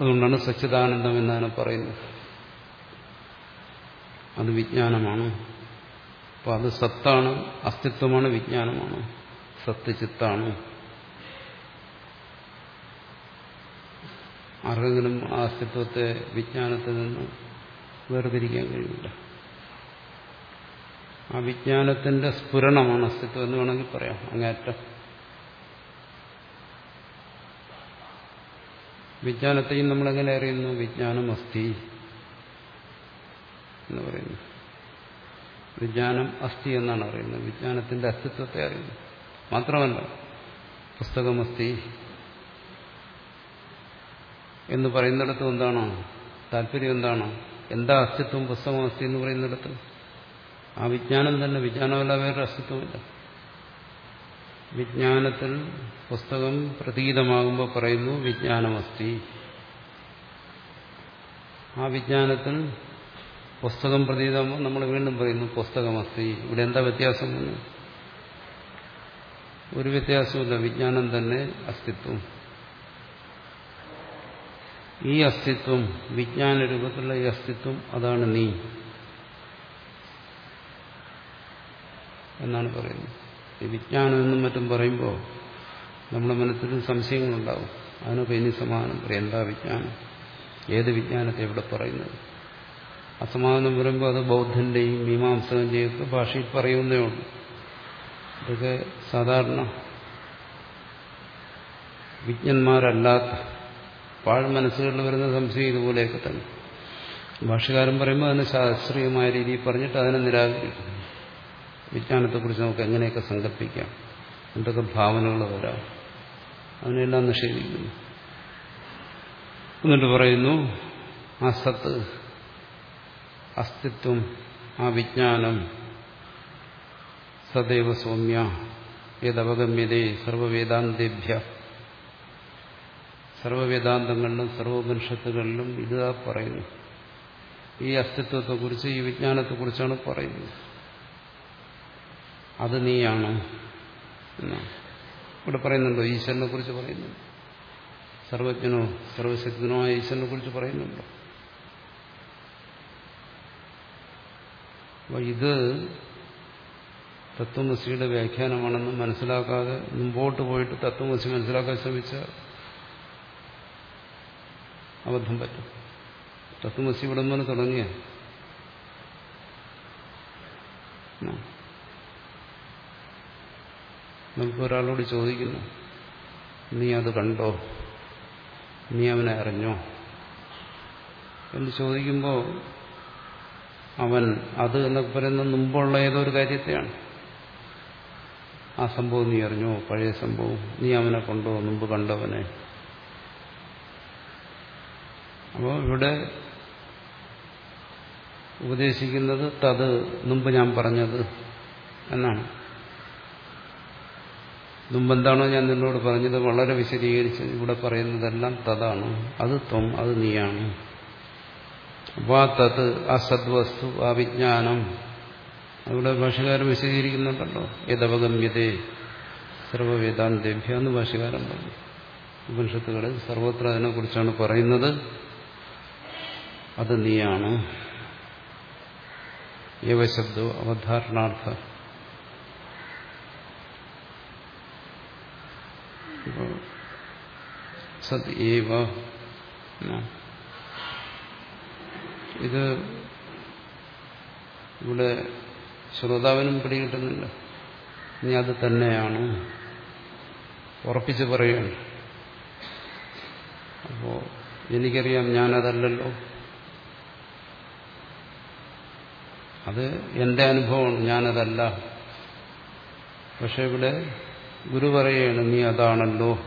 അതുകൊണ്ടാണ് സച്ചിദാനന്ദം എന്നാണ് പറയുന്നത്. അത് വിജ്ഞാനമാണ്. അപ്പോൾ അത് സത്താണ് അസ്തിത്വമാണ് വിജ്ഞാനമാണ്. സത്ത് ആർക്കെങ്കിലും ആ അസ്തിത്വത്തെ വിജ്ഞാനത്തിൽ നിന്ന് വേർതിരിക്കാൻ കഴിയില്ല. ആ വിജ്ഞാനത്തിന്റെ സ്ഫുരണമാണ് അസ്തിത്വം എന്ന് വേണമെങ്കിൽ പറയാം. അങ്ങേറ്റം വിജ്ഞാനത്തെയും നമ്മളെങ്ങനെ അറിയുന്നു? വിജ്ഞാനം അസ്ഥി എന്ന് പറയുന്നു. വിജ്ഞാനം അസ്ഥി എന്നാണ് അറിയുന്നത്. വിജ്ഞാനത്തിന്റെ അസ്തിത്വത്തെ അറിയുന്നു. മാത്രമല്ല പുസ്തകമസ്തി എന്ന് പറയുന്നിടത്ത് എന്താണോ? താല്പര്യം എന്താണോ? എന്താ അസ്തിത്വം പുസ്തകം അസ്ഥി എന്ന് പറയുന്നിടത്ത്? ആ വിജ്ഞാനം തന്നെ. വിജ്ഞാനമല്ല വേറെ അസ്തിത്വമില്ല. വിജ്ഞാനത്തിൽ പുസ്തകം പ്രതീതമാകുമ്പോൾ പറയുന്നു വിജ്ഞാനമസ്തി. ആ വിജ്ഞാനത്തിൽ പുസ്തകം പ്രതീതമാകുമ്പോൾ നമ്മൾ വീണ്ടും പറയുന്നു പുസ്തകമസ്തി. ഇവിടെ എന്താ വ്യത്യാസം? ഒരു വ്യത്യാസമില്ല വിജ്ഞാനം തന്നെ അസ്തിത്വം. ഈ അസ്തിത്വം വിജ്ഞാന രൂപത്തിലുള്ള ഈ അസ്തിത്വം അതാണ് നീ എന്നാണ് പറയുന്നത്. ഈ വിജ്ഞാനം എന്നും മറ്റും പറയുമ്പോൾ നമ്മുടെ മനസ്സിൽ സംശയങ്ങളുണ്ടാവും. അതിനൊക്കെ ഇനി സമാനം പറയും. എന്താ വിജ്ഞാനം? ഏത് വിജ്ഞാനത്തെ ഇവിടെ പറയുന്നത്? അസമാധാനം വരുമ്പോൾ അത് ബൗദ്ധന്റെയും മീമാംസകന്റെയൊക്കെ ഭാഷയിൽ പറയുന്നേ ഉള്ളൂ. ഇതൊക്കെ സാധാരണ വിജ്ഞന്മാരല്ലാത്ത പാഴ് മനസ്സുകളിൽ വരുന്ന സംശയം ഇതുപോലെയൊക്കെ തന്നെ. ഭാഷകാരൻ പറയുമ്പോൾ അതിന് ശാസ്ത്രീയമായ രീതിയിൽ പറഞ്ഞിട്ട് അതിനെ നിരാകരിക്കും. വിജ്ഞാനത്തെക്കുറിച്ച് നമുക്ക് എങ്ങനെയൊക്കെ സങ്കല്പിക്കാം? എന്തൊക്കെ ഭാവനകൾ വരാം അതിനെല്ലാം നിഷേധിക്കുന്നു. എന്നിട്ട് പറയുന്നു ആ സത്ത് അസ്തിത്വം ആ വിജ്ഞാനം സദൈവ സൗമ്യ യദവഗമ്യതേ സർവവേദാന്തേഭ്യ സർവവേദാന്തങ്ങളിലും സർവോപനിഷത്തുകളിലും ഇത് പറയുന്നു. ഈ അസ്തിത്വത്തെക്കുറിച്ച് ഈ വിജ്ഞാനത്തെക്കുറിച്ചാണ് പറയുന്നത്. അത് നീയാണ് എന്നാണ് ഇവിടെ പറയുന്നുണ്ടോ? ഈശ്വരനെ കുറിച്ച് പറയുന്നുണ്ട്? സർവജ്ഞനോ സർവശക്തനോ ആയ ഈശ്വരനെ കുറിച്ച് പറയുന്നുണ്ടോ? അപ്പൊ ഇത് തത്വമസിയുടെ വ്യാഖ്യാനമാണെന്ന് മനസ്സിലാക്കാതെ മുമ്പോട്ട് പോയിട്ട് തത്വമസി മനസ്സിലാക്കാൻ ശ്രമിച്ച അബദ്ധം പറ്റും. തത്വമസി ഇവിടെ നിന്ന് തുടങ്ങിയ നമുക്ക് ഒരാളോട് ചോദിക്കുന്നു നീ അത് കണ്ടോ? നീ അവനെ അറിഞ്ഞോ? എന്ന് ചോദിക്കുമ്പോൾ അവൻ അത് എന്നൊക്കെ പറയുന്ന മുമ്പുള്ള ഏതോ ഒരു കാര്യത്തെയാണ്. ആ സംഭവം നീ അറിഞ്ഞോ? പഴയ സംഭവം. നീ അവനെ കൊണ്ടോ? മുമ്പ് കണ്ടവനെ? അപ്പോൾ ഇവിടെ ഉപദേശിക്കുന്നത് തത് മുമ്പ് ഞാൻ പറഞ്ഞത് എന്നാണ്. മുമ്പെന്താണോ ഞാൻ നിന്നോട് പറഞ്ഞത് വളരെ വിശദീകരിച്ച് ഇവിടെ പറയുന്നതെല്ലാം തതാണ്. അത് ത്വം അത് നീയാണ്. അപ്പോൾ ആ തത് ആ സദ്വസ്തു ആ വിജ്ഞാനം അവിടെ ഭാഷകാരൻ വിശദീകരിക്കുന്നുണ്ടല്ലോ. യഥവഗമ്യതേ സർവവേദാന്തേഭ്യ എന്ന് ഭാഷകാരൻ പറഞ്ഞു. ഉപനിഷത്തുകളിൽ സർവത്ര അതിനെക്കുറിച്ചാണ് പറയുന്നത്. അത് നീയാണ്. ഏവശബ്ദോ അവധാരണാർത്ഥ. സത് ഏവ ഇത് ഇവിടെ ശ്രോതാവിനും പിടികിട്ടുന്നില്ല. നീ അത് തന്നെയാണ്. ഉറപ്പിച്ച് പറയുകയാണ്. അപ്പോ എനിക്കറിയാം ഞാനതല്ലല്ലോ. അത് എന്റെ അനുഭവമാണ് ഞാനതല്ല. പക്ഷെ ഇവിടെ ഗുരു പറയുകയാണ് നീ അതാണല്ലോ.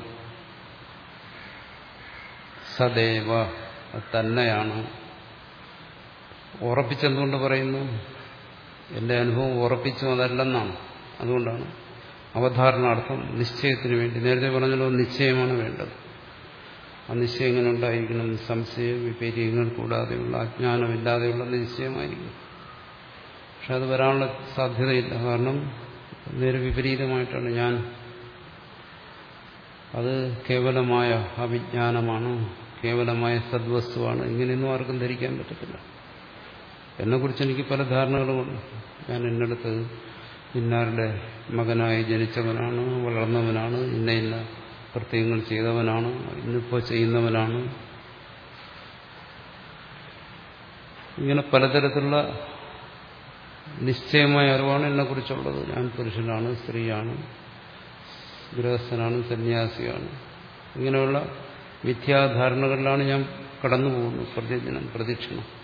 സദേവ തന്നെയാണ്. ഉറപ്പിച്ചെന്തുകൊണ്ട് പറയുന്നു? എന്റെ അനുഭവം ഉറപ്പിച്ചു അതല്ലെന്നാണ്. അതുകൊണ്ടാണ് അവധാരണാർത്ഥം നിശ്ചയത്തിന് വേണ്ടി. നേരത്തെ പറഞ്ഞല്ലോ നിശ്ചയമാണ് വേണ്ടത്. ആ നിശ്ചയം എങ്ങനെ ഉണ്ടായിരിക്കണം? സംശയം വിപര്യങ്ങൾ കൂടാതെയുള്ള അജ്ഞാനമില്ലാതെയുള്ള നിശ്ചയമായിരിക്കും പക്ഷെ അത് വരാനുള്ള സാധ്യതയില്ല. കാരണം നേരെ വിപരീതമായിട്ടാണ് ഞാൻ. അത് കേവലമായ അവിജ്ഞാനമാണ് കേവലമായ സദ്വസ്തുവാണ്. ഇങ്ങനെയൊന്നും ആർക്കും ധരിക്കാൻ പറ്റത്തില്ല. എന്നെക്കുറിച്ച് എനിക്ക് പല ധാരണകളുമുണ്ട്. ഞാൻ എന്നടുത്ത് ഇന്നാരുടെ മകനായി ജനിച്ചവനാണ് വളർന്നവനാണ് ഇന്ന ഇന്ന കൃത്യങ്ങൾ ചെയ്തവനാണ് ഇന്നിപ്പോൾ ചെയ്യുന്നവനാണ്. ഇങ്ങനെ പലതരത്തിലുള്ള നിശ്ചയമായ അറിവാണ് എന്നെക്കുറിച്ചുള്ളത്. ഞാൻ പുരുഷനാണ് സ്ത്രീയാണ് ഗൃഹസ്ഥനാണ് സന്യാസിയാണ്. ഇങ്ങനെയുള്ള മിഥ്യാധാരണകളിലാണ് ഞാൻ കടന്നു പോകുന്നത് പ്രതിദിനം പ്രദക്ഷിണം.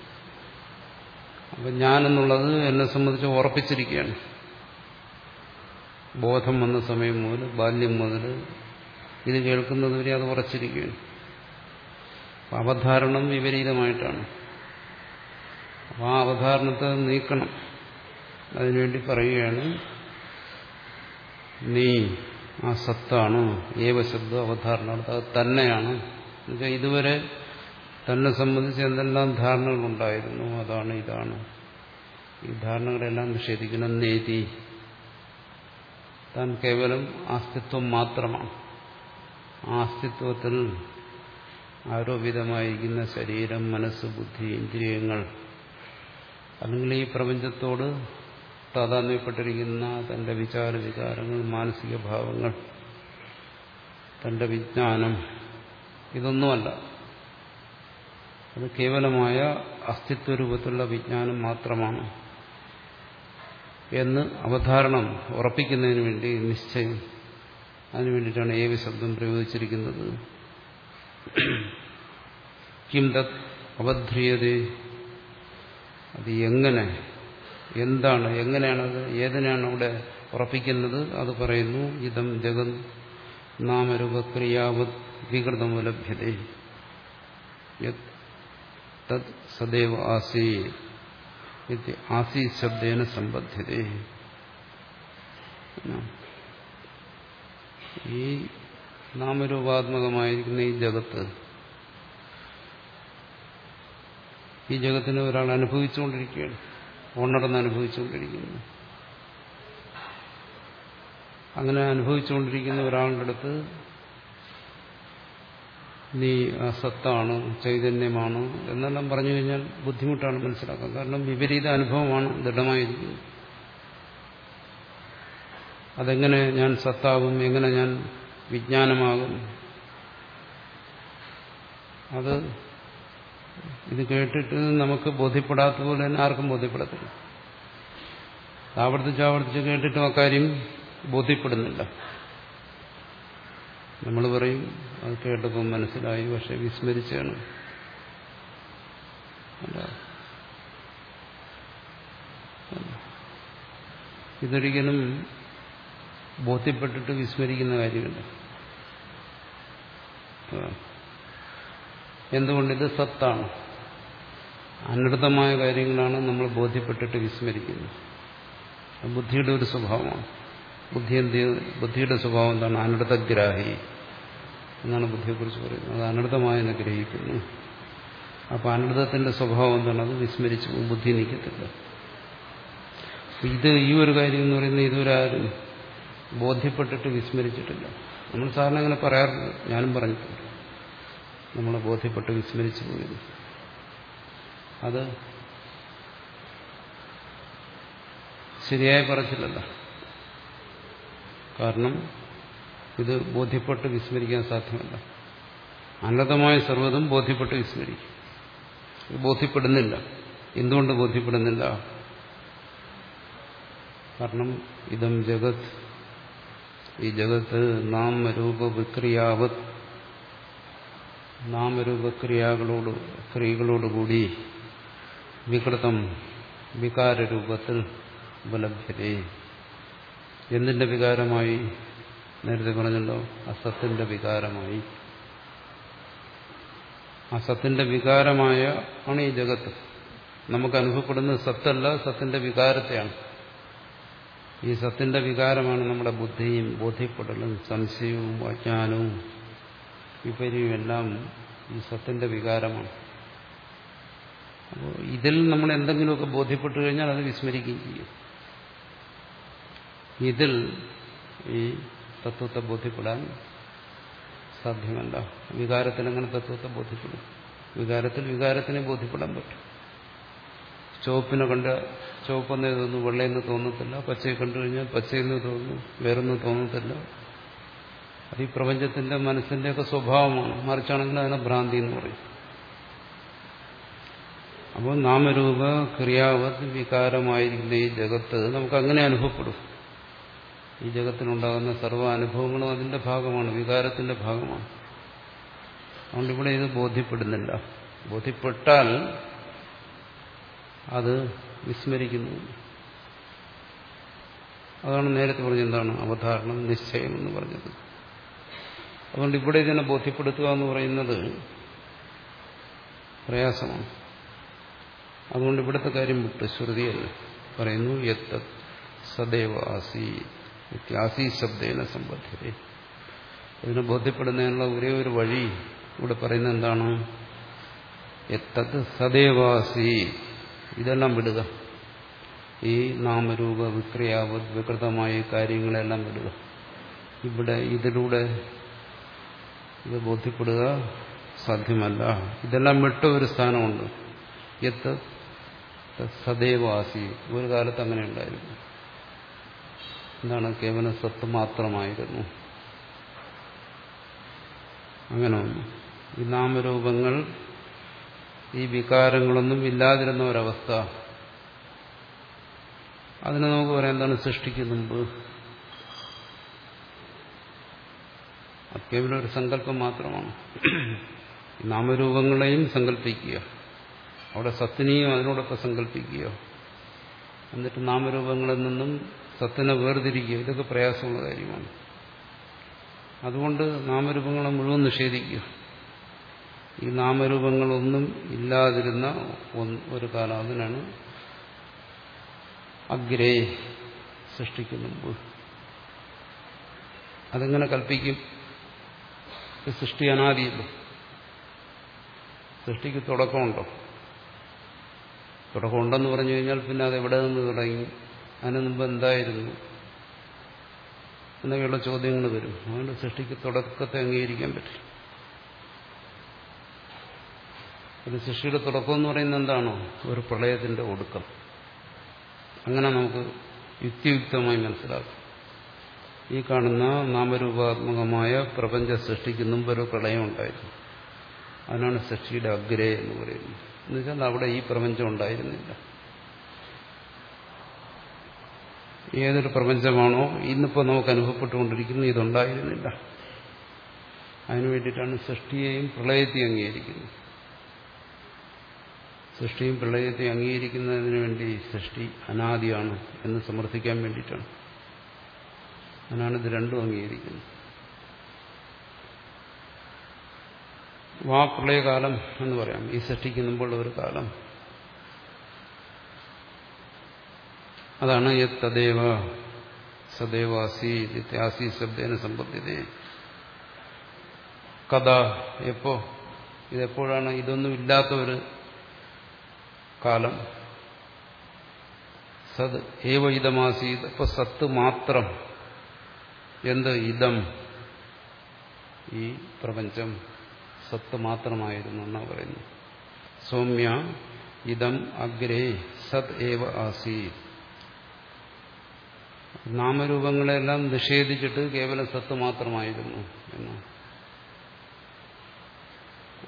അപ്പം ഞാനെന്നുള്ളത് എന്നെ സംബന്ധിച്ച് ഉറപ്പിച്ചിരിക്കുകയാണ്. ബോധം വന്ന സമയം മുതൽ ബാല്യം മുതൽ ഇത് കേൾക്കുന്നത് വരെ അത് ഉറച്ചിരിക്കുകയാണ്. അവധാരണം വിപരീതമായിട്ടാണ്. അപ്പം ആ അവധാരണത്തെ നീക്കണം. അതിനുവേണ്ടി പറയുകയാണ് നീ ആ സത്താണ് ഏവ ശബ്ദ അവധാരണ അത് തന്നെയാണ്. എന്നുവെച്ചാൽ ഇതുവരെ തന്നെ സംബന്ധിച്ച് എന്തെല്ലാം ധാരണകളുണ്ടായിരുന്നു അതാണ് ഇതാണ്. ഈ ധാരണകളെല്ലാം നിഷേധിക്കണം നേതി താൻ കേവലം അസ്തിത്വം മാത്രമാണ്. ആ അസ്തിത്വത്തിൽ ആരോപിതമായിരിക്കുന്ന ശരീരം മനസ്സ് ബുദ്ധി ഇന്ദ്രിയങ്ങൾ അല്ലെങ്കിൽ ഈ പ്രപഞ്ചത്തോട് താതാത്മ്യപ്പെട്ടിരിക്കുന്ന തന്റെ വിചാര വികാരങ്ങൾ മാനസിക ഭാവങ്ങൾ തന്റെ വിജ്ഞാനം ഇതൊന്നുമല്ല. അത് കേവലമായ അസ്തിത്വ അസ്തിത്വരൂപത്തിലുള്ള വിജ്ഞാനം മാത്രമാണ് എന്ന് അവധാരണം ഉറപ്പിക്കുന്നതിന് വേണ്ടി നിശ്ചയം അതിനു വേണ്ടിയിട്ടാണ് ഏവി ശബ്ദം പ്രയോഗിച്ചിരിക്കുന്നത്. കിം തത് അവധ്രിയതേ? അത് എങ്ങനെ എന്താണ് എങ്ങനെയാണത് ഏതിനാണ് അവിടെ ഉറപ്പിക്കുന്നത് അത് പറയുന്നു ഇതം ജഗത് നാമരൂപക്രിയാവത് വികൃതമുലഭ്യത തത് സദൈവ ആസീ ആസീ ശബ്ദേന സംബദ്ധ്യത. ഈ നാമരൂപാത്മകമായിരിക്കുന്ന ഈ ജഗത്ത് ഈ ജഗത്തിനെ ഒരാൾ അനുഭവിച്ചുകൊണ്ടിരിക്കുകയാണ്. ഉണർന്ന് അനുഭവിച്ചുകൊണ്ടിരിക്കുന്നു അങ്ങനെ അനുഭവിച്ചുകൊണ്ടിരിക്കുന്ന ഒരാളുടെ അടുത്ത് നീ സത്താണ് ചൈതന്യമാണ് എന്നെല്ലാം പറഞ്ഞു കഴിഞ്ഞാൽ ബുദ്ധിമുട്ടാണ് മനസ്സിലാക്കാൻ. കാരണം വിപരീത അനുഭവമാണ് ദൃഢമായിരിക്കുന്നത്. അതെങ്ങനെ ഞാൻ സത്താകും? എങ്ങനെ ഞാൻ വിജ്ഞാനമാകും? അത് ഇത് കേട്ടിട്ട് നമുക്ക് ബോധ്യപ്പെടാത്ത പോലെ തന്നെ ആർക്കും ബോധ്യപ്പെടത്തില്ല. ആവർത്തിച്ച് ആവർത്തിച്ച് കേട്ടിട്ടും അക്കാര്യം ബോധ്യപ്പെടുന്നില്ല. നമ്മൾ പറയും അത് കേട്ടപ്പോൾ മനസ്സിലായി പക്ഷെ വിസ്മരിച്ചാണ്. ഇതൊരിക്കലും ബോധ്യപ്പെട്ടിട്ട് വിസ്മരിക്കുന്ന കാര്യമില്ല. എന്തുകൊണ്ടിത് സത്താണ്? അനർത്ഥമായ കാര്യങ്ങളാണ് നമ്മൾ ബോധ്യപ്പെട്ടിട്ട് വിസ്മരിക്കുന്നത്. ബുദ്ധിയുടെ ഒരു സ്വഭാവമാണ്. ബുദ്ധി എന്ത് ബുദ്ധിയുടെ സ്വഭാവം എന്താണ്? അനർത്ഥഗ്രാഹി എന്നാണ് ബുദ്ധിയെക്കുറിച്ച് പറയുന്നത്. അത് അനർത്ഥമായെന്ന് ഗ്രഹിക്കുന്നു. അപ്പോൾ അനർത്ഥത്തിന്റെ സ്വഭാവം എന്താണ്? അത് വിസ്മരിച്ചു ബുദ്ധി നിൽക്കത്തില്ല ഇത് ഈ ഒരു കാര്യം എന്ന് പറയുന്നത് ഇതൊരാരും ബോധ്യപ്പെട്ടിട്ട് വിസ്മരിച്ചിട്ടില്ല. നമ്മൾ സാറിന് അങ്ങനെ പറയാറുണ്ട്. ഞാനും പറഞ്ഞിട്ടുണ്ട്. നമ്മളെ ബോധ്യപ്പെട്ട് വിസ്മരിച്ചു പോയത്. അത് ശരിയായി പറച്ചില്ലല്ല. കാരണം ഇത് ബോധ്യപ്പെട്ട് വിസ്മരിക്കാൻ സാധ്യമല്ല. അനന്തമായ സർവതും ബോധ്യപ്പെട്ട് വിസ്മരിക്കും. ബോധ്യപ്പെടുന്നില്ല. എന്തുകൊണ്ട് ബോധ്യപ്പെടുന്നില്ല? കാരണം ഇതം ജഗത്. ഈ ജഗത്ത് നാം വിക്രിയാവത്. നാമരൂപക്രിയകളോട് ക്രിയകളോടുകൂടി വികൃതം വികാരരൂപത്തിൽ ഉപലഭ്യതേ. എന്തിന്റെ വികാരമായി? നേരത്തെ പറഞ്ഞല്ലോ അസത്തിന്റെ വികാരമായി. അസത്തിന്റെ വികാരമായ ആണ് ഈ ജഗത്ത്. നമുക്ക് അനുഭവപ്പെടുന്നത് സത്തല്ല സത്തിന്റെ വികാരത്തെയാണ്. ഈ സത്തിന്റെ വികാരമാണ് നമ്മുടെ ബുദ്ധിയും ബോധ്യപ്പെടലും സംശയവും അജ്ഞാനവും വിപര്യവും എല്ലാം ഈ സത്തിന്റെ വികാരമാണ്. അപ്പോൾ ഇതിൽ നമ്മൾ എന്തെങ്കിലുമൊക്കെ ബോധ്യപ്പെട്ടു കഴിഞ്ഞാൽ അത് വിസ്മരിക്കുകയും ചെയ്യും. ഇതിൽ ഈ തത്വത്തെ ബോധ്യപ്പെടാൻ സാധ്യമല്ല. വികാരത്തിൽ അങ്ങനെ തത്വത്തെ ബോധ്യപ്പെടും. വികാരത്തിൽ വികാരത്തിനെ ബോധ്യപ്പെടാൻ പറ്റും. ചുവപ്പിനെ കണ്ട ചുവപ്പെന്ന് തോന്നുന്നു വെള്ളയെന്ന് തോന്നത്തില്ല. പച്ചയെ കണ്ടു കഴിഞ്ഞാൽ പച്ചയെന്ന് തോന്നുന്നു വേറൊന്നും തോന്നത്തില്ല. അത് ഈ പ്രപഞ്ചത്തിന്റെ മനസ്സിന്റെയൊക്കെ സ്വഭാവമാണ്. മറിച്ചാണെങ്കിൽ അതിനെ ഭ്രാന്തി എന്ന് പറയും. അപ്പോൾ നാമരൂപ ക്രിയാവത് വികാരമായിരിക്കുന്ന ഈ ജഗത്ത് നമുക്ക് അങ്ങനെ അനുഭവപ്പെടും. ഈ ജഗത്തിനുണ്ടാകുന്ന സർവ അനുഭവങ്ങളും അതിന്റെ ഭാഗമാണ് വികാരത്തിന്റെ ഭാഗമാണ്. അതുകൊണ്ട് ഇവിടെ ഇത് ബോധ്യപ്പെടുന്നില്ല. ബോധ്യപ്പെട്ടാൽ അത് വിസ്മരിക്കുന്നു. അതാണ് നേരത്തെ പറഞ്ഞെന്താണ് അവധാരണം നിശ്ചയം എന്ന് പറഞ്ഞത്. അതുകൊണ്ട് ഇവിടെ ഇതിനെ ബോധ്യപ്പെടുത്തുക എന്ന് പറയുന്നത് പ്രയാസമാണ്. അതുകൊണ്ട് ഇവിടുത്തെ കാര്യം വിട്ട് ശ്രുതിയല്ല. പറയുന്നു യത്ത് സദൈവ ആസി ആസി ശബ്ദേന സംബന്ധിതേ ഇതിനെ ബോധ്യപ്പെടുന്നതിനുള്ള ഒരേ ഒരു വഴി ഇവിടെ പറയുന്നത് എന്താണ്? എത്തത് സദേവാസി ഇതെല്ലാം വിടുക. ഈ നാമരൂപ വിക്രിയാവത് വികൃതമായ കാര്യങ്ങളെല്ലാം വിടുക. ഇവിടെ ഇതിലൂടെ ഇത് ബോധ്യപ്പെടുക സാധ്യമല്ല. ഇതെല്ലാം വിട്ട ഒരു സ്ഥാനമുണ്ട്. എത്ത് സദൈവാസി ഒരു കാലത്ത് അങ്ങനെ ഉണ്ടായിരുന്നു. എന്താണ്? കേവലം സത്ത് മാത്രമായിരുന്നു. അങ്ങനെ ഒന്നു ഈ നാമരൂപങ്ങൾ ഈ വികാരങ്ങളൊന്നും ഇല്ലാതിരുന്ന ഒരവസ്ഥ. അതിനെ നമുക്ക് പറയാം എന്താണ്? സൃഷ്ടിക്കുന്ന മുമ്പ്. അത് കേവലം ഒരു സങ്കല്പം മാത്രമാണ്. നാമരൂപങ്ങളെയും സങ്കല്പിക്കുക. അവിടെ സത്തിനെയും അതിനോടൊപ്പം സങ്കല്പിക്കുക. എന്നിട്ട് നാമരൂപങ്ങളിൽ നിന്നും സത്തിനെ വേർതിരിക്കുക. ഇതൊക്കെ പ്രയാസമുള്ള കാര്യമാണ്. അതുകൊണ്ട് നാമരൂപങ്ങളെ മുഴുവൻ നിഷേധിക്കുക. ഈ നാമരൂപങ്ങളൊന്നും ഇല്ലാതിരുന്ന ഒരു കാലം അതിനാണ് അഗ്രേ സൃഷ്ടിക്കുന്ന അതെങ്ങനെ കൽപ്പിക്കും? സൃഷ്ടി അനാദിയല്ലോ സൃഷ്ടിക്ക് തുടക്കമുണ്ടോ? തുടക്കമുണ്ടെന്ന് പറഞ്ഞു കഴിഞ്ഞാൽ പിന്നെ അത് എവിടെ നിന്ന് തുടങ്ങി? അതിന് മുമ്പ് എന്തായിരുന്നു? എന്നൊക്കെയുള്ള ചോദ്യങ്ങൾ വരും. അതുകൊണ്ട് സൃഷ്ടിക്ക് തുടക്കത്തെ അംഗീകരിക്കാൻ പറ്റും ഒരു സൃഷ്ടിയുടെ തുടക്കം എന്ന് പറയുന്നത് എന്താണോ? ഒരു പ്രളയത്തിന്റെ ഒടുക്കം. അങ്ങനെ നമുക്ക് യുക്തിയുക്തമായി മനസ്സിലാക്കാം. ഈ കാണുന്ന നാമരൂപാത്മകമായ പ്രപഞ്ച സൃഷ്ടിക്ക് മുമ്പ് ഒരു പ്രളയം ഉണ്ടായിരുന്നു. അതിനാണ് സൃഷ്ടിയുടെ അഗ്രേ എന്ന് പറയുന്നത്. എന്നുവെച്ചാൽ അവിടെ ഈ പ്രപഞ്ചം ഉണ്ടായിരുന്നില്ല. ഏതൊരു പ്രപഞ്ചമാണോ ഇന്നിപ്പോൾ നമുക്ക് അനുഭവപ്പെട്ടുകൊണ്ടിരിക്കുന്നത് ഇതുണ്ടായിരുന്നില്ല. അതിനു വേണ്ടിയിട്ടാണ് സൃഷ്ടിയെയും പ്രളയത്തെയും അംഗീകരിക്കുന്നത്. സൃഷ്ടിയും പ്രളയത്തെയും അംഗീകരിക്കുന്നതിന് വേണ്ടി സൃഷ്ടി അനാദിയാണ് എന്ന് സമർത്ഥിക്കാൻ വേണ്ടിയിട്ടാണ്. അതിനാണ് ഇത് രണ്ടും അംഗീകരിക്കുന്നത്. വാപ്രളയകാലം എന്ന് പറയാം. ഈ സൃഷ്ടിക്ക് മുമ്പുള്ള ഒരു കാലം. അതാണ് യത് തദേവ സദേവാസി നിത്യാസി ശബ്ദേന സംബന്ധിത. കഥ എപ്പോ ഇതെപ്പോഴാണ് ഇതൊന്നും ഇല്ലാത്ത ഒരു കാലം. സത് ഏവ ഇതമാസീത് ഇപ്പൊ സത്ത് മാത്രം എന്ത് ഇതം? ഈ പ്രപഞ്ചം സത്ത് മാത്രമായിരുന്നു എന്നാ പറയുന്നു. സൗമ്യ ഇതം അഗ്രേ സത് ഏവ ആസി നാമരൂപങ്ങളെല്ലാം നിഷേധിച്ചിട്ട് കേവലം സത്ത് മാത്രമായിരുന്നു എന്ന്.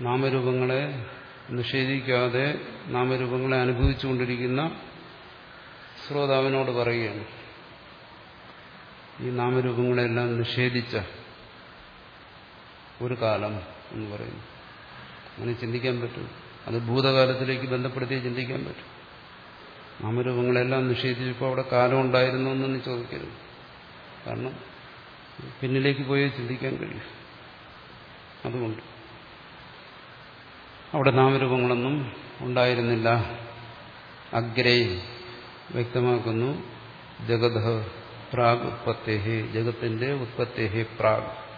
നാമരൂപങ്ങളെ നിഷേധിക്കാതെ നാമരൂപങ്ങളെ അനുഭവിച്ചുകൊണ്ടിരിക്കുന്ന ശ്രോതാവിനോട് പറയുകയാണ്. ഈ നാമരൂപങ്ങളെല്ലാം നിഷേധിച്ച ഒരു കാലം എന്ന് പറയുന്നു. അങ്ങനെ ചിന്തിക്കാൻ പറ്റും. അത് ഭൂതകാലത്തിലേക്ക് ബന്ധപ്പെടുത്തി ചിന്തിക്കാൻ പറ്റും. നാമരൂപങ്ങളെല്ലാം നിഷേധിച്ചപ്പോൾ അവിടെ കാലം ഉണ്ടായിരുന്നു എന്നൊന്നും ചോദിക്കരുത്. കാരണം പിന്നിലേക്ക് പോയേ ചിന്തിക്കാൻ കഴിയും. അതുകൊണ്ട് അവിടെ നാമരൂപങ്ങളൊന്നും ഉണ്ടായിരുന്നില്ല. അഗ്രേ വ്യക്തമാക്കുന്നു. ജഗത പ്രാഗ് ഉത്പത്തി ജഗത്തിന്റെ ഉത്പത്തി പ്രാഗ്.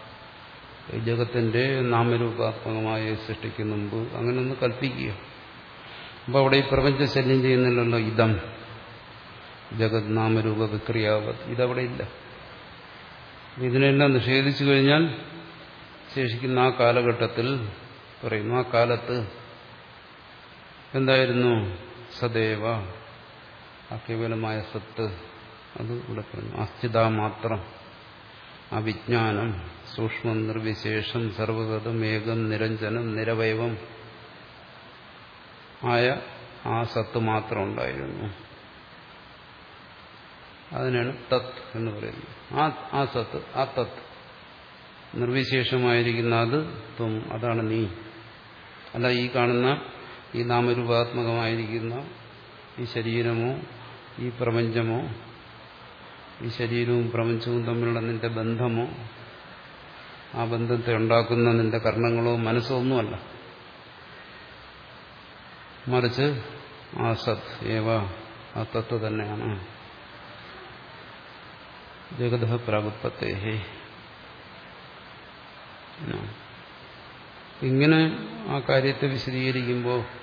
ജഗത്തിന്റെ നാമരൂപാത്മകമായ സൃഷ്ടിക്ക് മുമ്പ് അങ്ങനെ ഒന്ന് കൽപ്പിക്കുക. അപ്പൊ അവിടെ ഈ പ്രപഞ്ച ശല്യം ചെയ്യുന്നില്ലല്ലോ ഇതം. ജഗത് നാമരൂപ വിക്രിയാവത്. ഇതവിടെ ഇല്ല. ഇതിനെല്ലാം നിഷേധിച്ചു കഴിഞ്ഞാൽ ശേഷിക്കുന്ന ആ കാലഘട്ടത്തിൽ പറയുന്നു ആ കാലത്ത് എന്തായിരുന്നു? സദേവ ആ കേവലമായ സത്ത് അത് ഇവിടെ പറഞ്ഞു. അസ്ഥിത മാത്രം അവിജ്ഞാനം വിജ്ഞാനം സൂക്ഷ്മം നിർവിശേഷം സർവഗതം ഏകം നിരഞ്ജനം നിരവയവം ആയ ആ സത്ത് മാത്രം ഉണ്ടായിരുന്നു. അതിനാണ് തത് എന്ന് പറയുന്നത്. ആ ആ സത്ത് ആ തത്. നിർവിശേഷമായിരിക്കുന്ന അത് ത്വം അതാണ് നീ. അല്ല ഈ കാണുന്ന ഈ നാമരൂപാത്മകമായിരിക്കുന്ന ഈ ശരീരമോ ഈ പ്രപഞ്ചമോ ഈ ശരീരവും പ്രപഞ്ചവും തമ്മിലുള്ള നിന്റെ ബന്ധമോ? ആ ബന്ധത്തെ ഉണ്ടാക്കുന്ന നിന്റെ കർണങ്ങളോ മനസ്സോ ഒന്നുമല്ല. മറിച്ച് ആ സത് ഏവ ആ തത്വ തന്നെയാണ്. ജഗത പ്രാഗുത്പത്തേഹേ. ഇങ്ങനെ ആ കാര്യത്തെ വിശദീകരിക്കുമ്പോൾ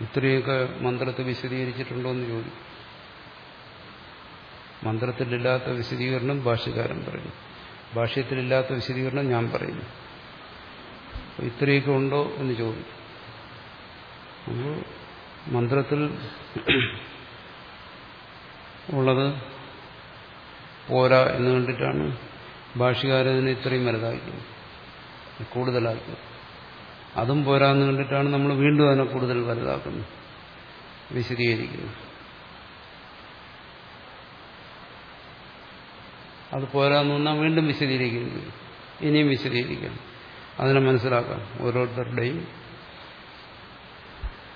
ഇത്രയൊക്കെ മന്ത്രത്തെ വിശദീകരിച്ചിട്ടുണ്ടോ എന്ന് ചോദിക്കും. മന്ത്രത്തിലില്ലാത്ത വിശദീകരണം ഭാഷ്യകാരൻ പറയുന്നു ഭാഷ്യത്തിലില്ലാത്ത വിശദീകരണം ഞാൻ പറയുന്നു ഇത്രയൊക്കെ ഉണ്ടോ എന്ന് ചോദിക്കും. അപ്പോൾ മന്ത്രത്തിൽ ഉള്ളത് പോരാ എന്ന് കണ്ടിട്ടാണ് ഭാഷകാരതിനെ ഇത്രയും വലുതാക്കിയത്. കൂടുതലാക്കിയത്. അതും പോരാന്ന് കണ്ടിട്ടാണ് നമ്മൾ വീണ്ടും അതിനെ കൂടുതൽ വലുതാക്കുന്നത്. വിശദീകരിക്കുന്നത്. അത് പോരാന്ന് വന്നാൽ വീണ്ടും വിശദീകരിക്കുന്നു. ഇനിയും വിശദീകരിക്കാം അതിനെ മനസ്സിലാക്കാം. ഓരോരുത്തരുടെയും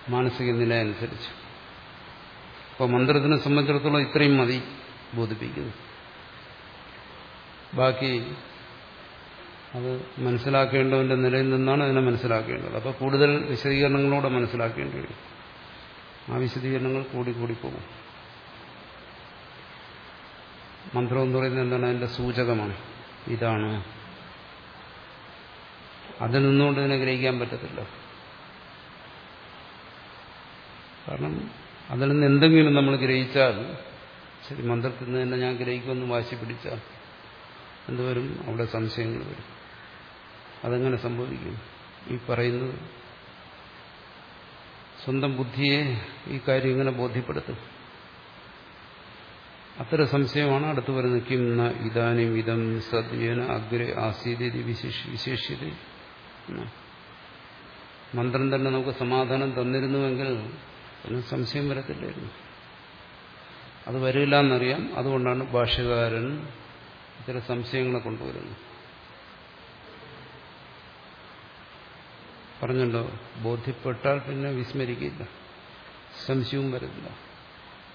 മാനസിക നില അനുസരിച്ച്. അപ്പോൾ മന്ത്രത്തിനെ സംബന്ധിച്ചിടത്തോളം ഇത്രയും മതി ബോധിപ്പിക്കുന്നു. ബാക്കി അത് മനസ്സിലാക്കേണ്ടവന്റെ നിലയിൽ നിന്നാണ് അതിനെ മനസ്സിലാക്കേണ്ടത്. അപ്പോൾ കൂടുതൽ വിശദീകരണങ്ങളോടെ മനസ്സിലാക്കേണ്ടി വരും. ആ വിശദീകരണങ്ങൾ കൂടി കൂടി പോകും. മന്ത്രം എന്ന് പറയുന്നത് എന്താണ്? അതിന്റെ സൂചകമാണ്. ഇതാണ്. അതിൽ നിന്നുകൊണ്ട് ഇതിനെ ഗ്രഹിക്കാൻ പറ്റത്തില്ല. കാരണം അതിൽ നിന്ന് എന്തെങ്കിലും നമ്മൾ ഗ്രഹിച്ചാൽ ശരി മന്ത്രത്തിൽ നിന്ന് തന്നെ ഞാൻ ഗ്രഹിക്കുമെന്ന് വാശി പിടിച്ചാൽ എന്തുവരും? അവിടെ സംശയങ്ങൾ വരും. അതെങ്ങനെ സംഭവിക്കും. ഈ പറയുന്നത് സ്വന്തം ബുദ്ധിയെ ഈ കാര്യം ഇങ്ങനെ ബോധ്യപ്പെടുത്തും. അത്തരം സംശയമാണ് അടുത്ത് വരുന്നത്. കിം ന ഇതാനും ഇതം സദ്യേന അഗ്രെ ആസീതി വിശേഷ്യത. മന്ത്രം തന്നെ നമുക്ക് സമാധാനം തന്നിരുന്നുവെങ്കിൽ സംശയം വരത്തില്ലായിരുന്നു. അത് വരില്ല എന്നറിയാം അതുകൊണ്ടാണ് ഭാഷകാരൻ ഇത്തരം സംശയങ്ങളെ കൊണ്ടുവരുന്നത്. പറഞ്ഞല്ലോ ബോധ്യപ്പെട്ടാൽ പിന്നെ വിസ്മരിക്കില്ല. സംശയവും വരത്തില്ല.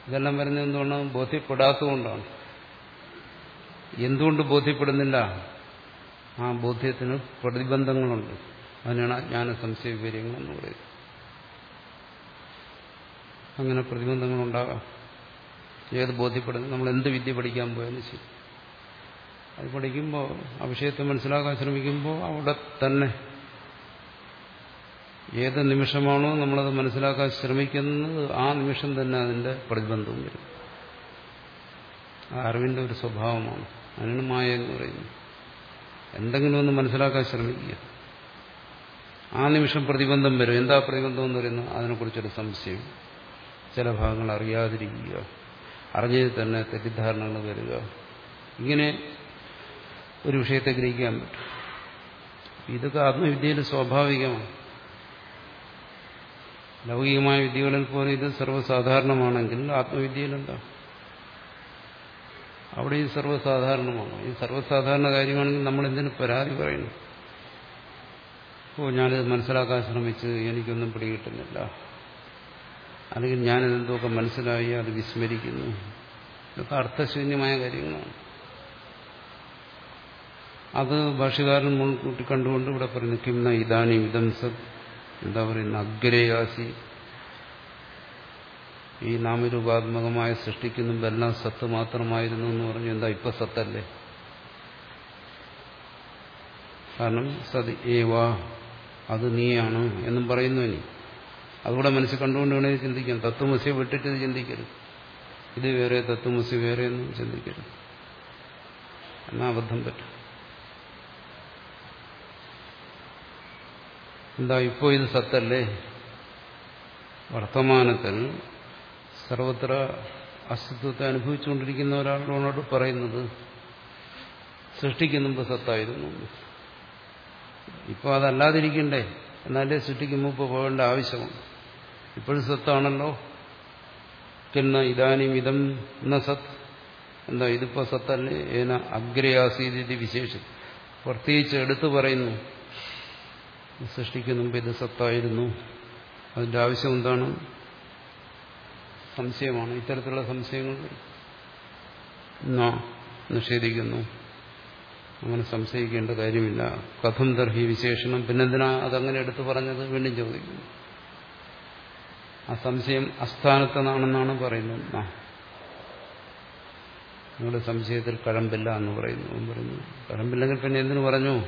ഇതെല്ലാം വരുന്നത് എന്തുകൊണ്ടാണ് ബോധ്യപ്പെടാത്തതുകൊണ്ടാണ്. എന്തുകൊണ്ട് ബോധ്യപ്പെടുന്നില്ല? ആ ബോധ്യത്തിന് പ്രതിബന്ധങ്ങളുണ്ട്. അതിനാണ് അജ്ഞാന സംശയ വിവര്യങ്ങൾ എന്ന് പറയുന്നത്. അങ്ങനെ പ്രതിബന്ധങ്ങളുണ്ടാകാം. ഏത് ബോധ്യപ്പെടുന്നു നമ്മൾ എന്ത് വിദ്യ പഠിക്കാൻ പോയാലും ശരി. അത് പഠിക്കുമ്പോൾ ആ വിഷയത്തെ മനസ്സിലാക്കാൻ ശ്രമിക്കുമ്പോൾ അവിടെ തന്നെ ഏത് നിമിഷമാണോ നമ്മളത് മനസ്സിലാക്കാൻ ശ്രമിക്കുന്നത് ആ നിമിഷം തന്നെ അതിന്റെ പ്രതിബന്ധവും വരും. ആ അറിവിന്റെ ഒരു സ്വഭാവമാണ്. അതിനാണ് മായ എന്ന് പറയുന്നു എന്തെങ്കിലും ഒന്ന് മനസ്സിലാക്കാൻ ശ്രമിക്കുക. ആ നിമിഷം പ്രതിബന്ധം വരും. എന്താ പ്രതിബന്ധം എന്ന് പറയുന്നത്? അതിനെക്കുറിച്ചൊരു സംശയം. ചില ഭാഗങ്ങൾ അറിയാതിരിക്കുക. അറിഞ്ഞതിൽ തന്നെ തെറ്റിദ്ധാരണകൾ വരിക. ഇങ്ങനെ ഒരു വിഷയത്തെ ഗ്രഹിക്കാൻ പറ്റും. ഇതൊക്കെ ആത്മവിദ്യയിൽ സ്വാഭാവികമാണ്. ലൗകികമായ വിദ്യകളിൽ പോലും ഇത് സർവസാധാരണമാണെങ്കിൽ ആത്മവിദ്യയിൽ എന്താ അവിടെ ഈ സർവസാധാരണമാണ്. ഈ സർവസാധാരണ കാര്യമാണെങ്കിൽ നമ്മൾ എന്തിനു പരാതി പറയുന്നു ഓ ഞാനിത് മനസ്സിലാക്കാൻ ശ്രമിച്ച് എനിക്കൊന്നും പിടികിട്ടുന്നില്ല. അല്ലെങ്കിൽ ഞാനിതെന്തൊക്കെ മനസ്സിലായി അത് വിസ്മരിക്കുന്നു. ഇതൊക്കെ അർത്ഥശൂന്യമായ കാര്യങ്ങളാണ്. അത് ഭാഷകാരൻ മുൻകൂട്ടി കണ്ടുകൊണ്ട് ഇവിടെ പറയുന്നു കിംന ഇതാനും ഇതം സത് എന്താ പറയുന്ന അഗ്രയാസി ഈ നാമരൂപാത്മകമായ സൃഷ്ടിക്ക് മുമ്പെല്ലാം സത്ത് മാത്രമായിരുന്നു എന്ന് പറഞ്ഞു. എന്താ ഇപ്പൊ സത്തല്ലേ? കാരണം സത് ഏവാ അത് നീയാണ് എന്നും പറയുന്നു ഇനി. അതുകൂടെ മനസ്സിൽ കണ്ടുകൊണ്ട് വേണമെങ്കിൽ ചിന്തിക്കാം. തത്വമസിയെ വിട്ടിട്ട് ചിന്തിക്കരുത്. ഇത് വേറെ തത്വമസി വേറെ എന്നും ചിന്തിക്കരുത്. എന്നാ അബദ്ധം പറ്റും. എന്താ ഇപ്പോ ഇത് സത്തല്ലേ? വർത്തമാനത്തിൽ സർവത്ര അസ്തിത്വത്തെ അനുഭവിച്ചുകൊണ്ടിരിക്കുന്ന ഒരാളോട് പറയുന്നത് സൃഷ്ടിക്ക് സത്തായിരുന്നു. ഇപ്പോൾ അതല്ലാതിരിക്കണ്ടേ? എന്നാലേ സൃഷ്ടിക്ക് മുമ്പ് പോകേണ്ട ആവശ്യമുണ്ട് ഇപ്പോഴും സത്താണല്ലോ. കിന്ന ഇതാനും ഇതം എന്ന സത്ത് എന്താ ഇതിപ്പോൾ സത്തല്ലേ? ഏന അഗ്രയാസീതി വിശേഷം പ്രത്യേകിച്ച് എടുത്തു പറയുന്നു. സൃഷ്ടിക്ക് മുമ്പ് ഇത് സത്തായിരുന്നു. അതിന്റെ ആവശ്യം എന്താണ്? സംശയമാണ്. ഇത്തരത്തിലുള്ള സംശയങ്ങൾ നിഷേധിക്കുന്നു. അങ്ങനെ സംശയിക്കേണ്ട കാര്യമില്ല. കഥം ദർഹി വിശേഷണം. പിന്നെന്തിനാ അതങ്ങനെ എടുത്തു പറഞ്ഞത്? വീണ്ടും ചോദിക്കുന്നു. ആ സംശയം അസ്ഥാനത്തനാണെന്നാണ് പറയുന്നത്. നിങ്ങളുടെ സംശയത്തിൽ കഴമ്പില്ല എന്ന് പറയുന്നു. പറയുന്നു. കഴമ്പില്ലെങ്കിൽ പിന്നെ എന്തിനു പറഞ്ഞു?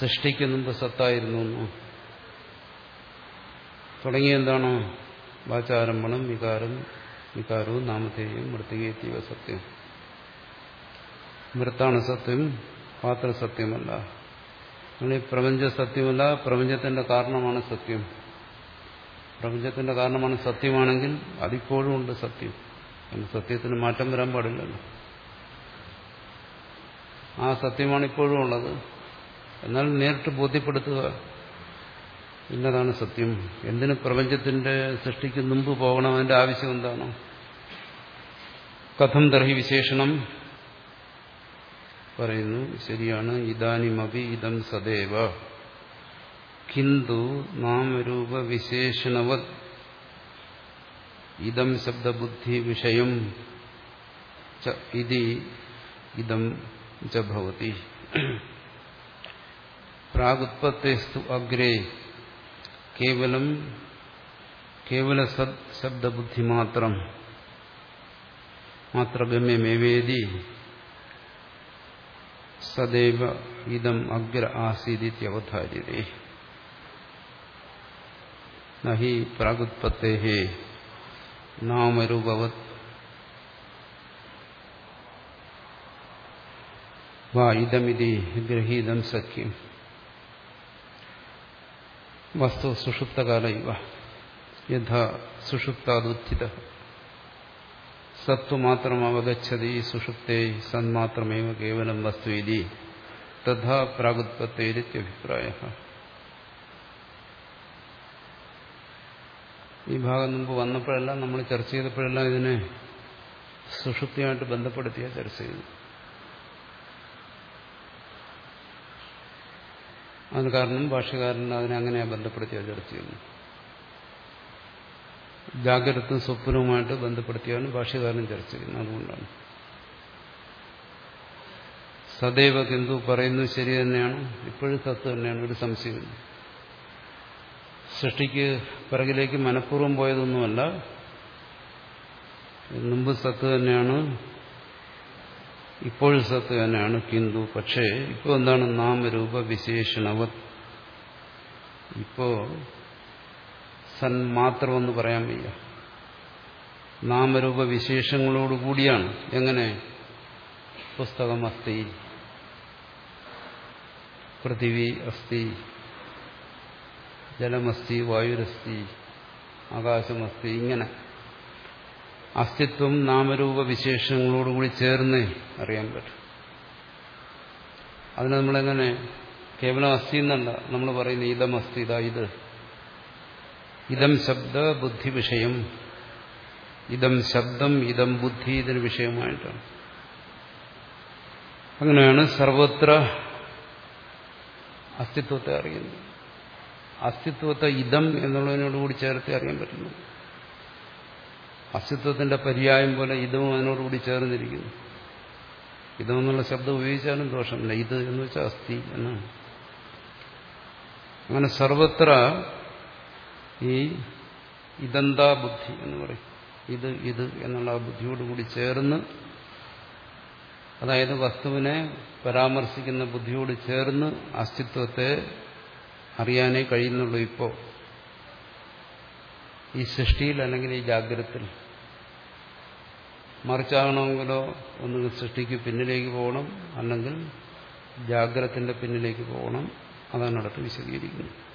സൃഷ്ടിക്ക് മുമ്പ് സത്തായിരുന്നു തുടങ്ങിയ എന്താണ്? വാചാരംഭണം വികാരം വികാരവും നാമധേയം മൃത്തികേത്തീവ സത്യം മൃത്താണ് സത്യം പാത്ര സത്യമല്ല. പ്രപഞ്ച സത്യമല്ല പ്രപഞ്ചത്തിന്റെ കാരണമാണ് സത്യം. പ്രപഞ്ചത്തിന്റെ കാരണമാണ് സത്യമാണെങ്കിൽ അതിപ്പോഴും ഉണ്ട് സത്യം. സത്യത്തിന് മാറ്റം വരാൻ പാടില്ലല്ലോ. ആ സത്യമാണ് ഇപ്പോഴും ഉള്ളത്. എന്നാൽ നേരിട്ട് ബോധ്യപ്പെടുത്തുക. ഇന്നതാണ് സത്യം. എന്തിന് പ്രപഞ്ചത്തിന്റെ സൃഷ്ടിക്ക് മുമ്പ് പോകണം? അതിന്റെ ആവശ്യം എന്താണ്? കഥം ദർഹി വിശേഷണം പറയുന്നു. ശരിയാണ്. ഇതാനിമപി ഇതം സദേവ. കിന്തു നാമരൂപ വിശേഷണവത്. ഇതം ശബ്ദബുദ്ധി വിഷയം ഇതി ഇതം ച ഭവതി. പ്രാഗുത്പത്തേസ്തു അഗ്രേ. കേവലം കേവല സത് ശബ്ദബുദ്ധി മാത്രം. മാത്രഗമ്യമേവേദി സദൈവ ഇതം അഗ്ര ആസീദിത്യവധാര്യതേ നഹി പ്രാഗുത്പത്തേ നാമരൂപവത് വാ ഇതമിതി ഗ്രഹീതം സഖ്യം. വസ്തു സുഷുപ്തകാല ഇവ യഥാ സുഷുപ്താദുത്ഥിത സത്വ മാത്രം അവഗച്ഛതി സുഷുപ്തേ സന്മാത്രമേവ കേവലം വസ്തു ഇതി തഥാ പ്രാഗുത്പത്തേരിത്യഭിപ്രായ ഈ ഭാഗം മുമ്പ് വന്നപ്പോഴെല്ലാം നമ്മൾ ചർച്ച ചെയ്തപ്പോഴെല്ലാം ഇതിനെ സുഷുപ്തിയായിട്ട് ബന്ധപ്പെടുത്തിയ ചർച്ച ചെയ്തു അതിന് കാരണം ഭാഷകാരൻ അതിനെ അങ്ങനെ ബന്ധപ്പെടുത്തി ചർച്ച ചെയ്യുന്നു ജാഗ്രതയും സ്വപ്നവുമായിട്ട് ബന്ധപ്പെടുത്തിയാണ് ഭാഷകാരൻ ചർച്ച ചെയ്യുന്നത് അതുകൊണ്ടാണ്. സദൈവ കിന്തു പറയുന്നത് ശരി തന്നെയാണ്? ഇപ്പോഴും സത്ത് തന്നെയാണ് ഒരു സംശയമില്ല സൃഷ്ടിക്ക് പിറകിലേക്ക് മനഃപൂർവം പോയതൊന്നുമല്ല മുമ്പ് സത്ത് തന്നെയാണ് ഇപ്പോഴും സത്ത് തന്നെയാണ് കിന്തു പക്ഷേ ഇപ്പോൾ എന്താണ് നാമരൂപ വിശേഷണവത് ഇപ്പോ സന്മാത്രമെന്ന് പറയാൻ വയ്യ. നാമരൂപ വിശേഷങ്ങളോടുകൂടിയാണ് എങ്ങനെ? പുസ്തകം അസ്ഥി പൃഥിവി അസ്ഥി ജലമസ്തി വായുരസ്തി ആകാശമസ്തി ഇങ്ങനെ. അസ്തിത്വം നാമരൂപ വിശേഷങ്ങളോടുകൂടി ചേർന്ന് അറിയാൻ പറ്റും. അതിന് നമ്മളെങ്ങനെ കേവലം അസ്ഥി എന്നല്ല നമ്മൾ പറയുന്ന ഇതം അസ്ഥി ഇതാ ഇത്. ഇതം ശബ്ദ ബുദ്ധി വിഷയം. ഇതം ശബ്ദം ഇതം ബുദ്ധി ഇതിന് വിഷയമായിട്ടാണ്. അങ്ങനെയാണ് സർവത്ര അസ്തിത്വത്തെ അറിയുന്നത്. അസ്തിത്വത്തെ ഇതം എന്നുള്ളതിനോടുകൂടി ചേർത്ത് അറിയാൻ പറ്റുന്നു അസ്തിത്വത്തിന്റെ പര്യായം പോലെ ഇതും അതിനോടുകൂടി ചേർന്നിരിക്കുന്നു. ഇതെന്നുള്ള ശബ്ദം ഉപയോഗിച്ചാലും ദോഷമില്ല. ഇത് എന്ന് വെച്ചാൽ അസ്ഥി എന്നാണ്. അങ്ങനെ സർവത്ര ഈ ഇതെന്താ ബുദ്ധി എന്ന് പറയും. ഇത് ഇത് എന്നുള്ള ആ ബുദ്ധിയോടുകൂടി ചേർന്ന് അതായത് വസ്തുവിനെ പരാമർശിക്കുന്ന ബുദ്ധിയോട് ചേർന്ന് അസ്തിത്വത്തെ അറിയാനേ കഴിയുന്നുള്ളൂ ഇപ്പോൾ. ഈ സൃഷ്ടിയിൽ അല്ലെങ്കിൽ ഈ ജാഗ്രതത്തിൽ മറിച്ചാകണമെങ്കിലോ ഒന്നുകിൽ സൃഷ്ടിക്ക് പിന്നിലേക്ക് പോകണം അല്ലെങ്കിൽ ജാഗ്രതത്തിന്റെ പിന്നിലേക്ക് പോകണം. അതാണ് അടുത്ത് വിശദീകരിക്കുന്നത്.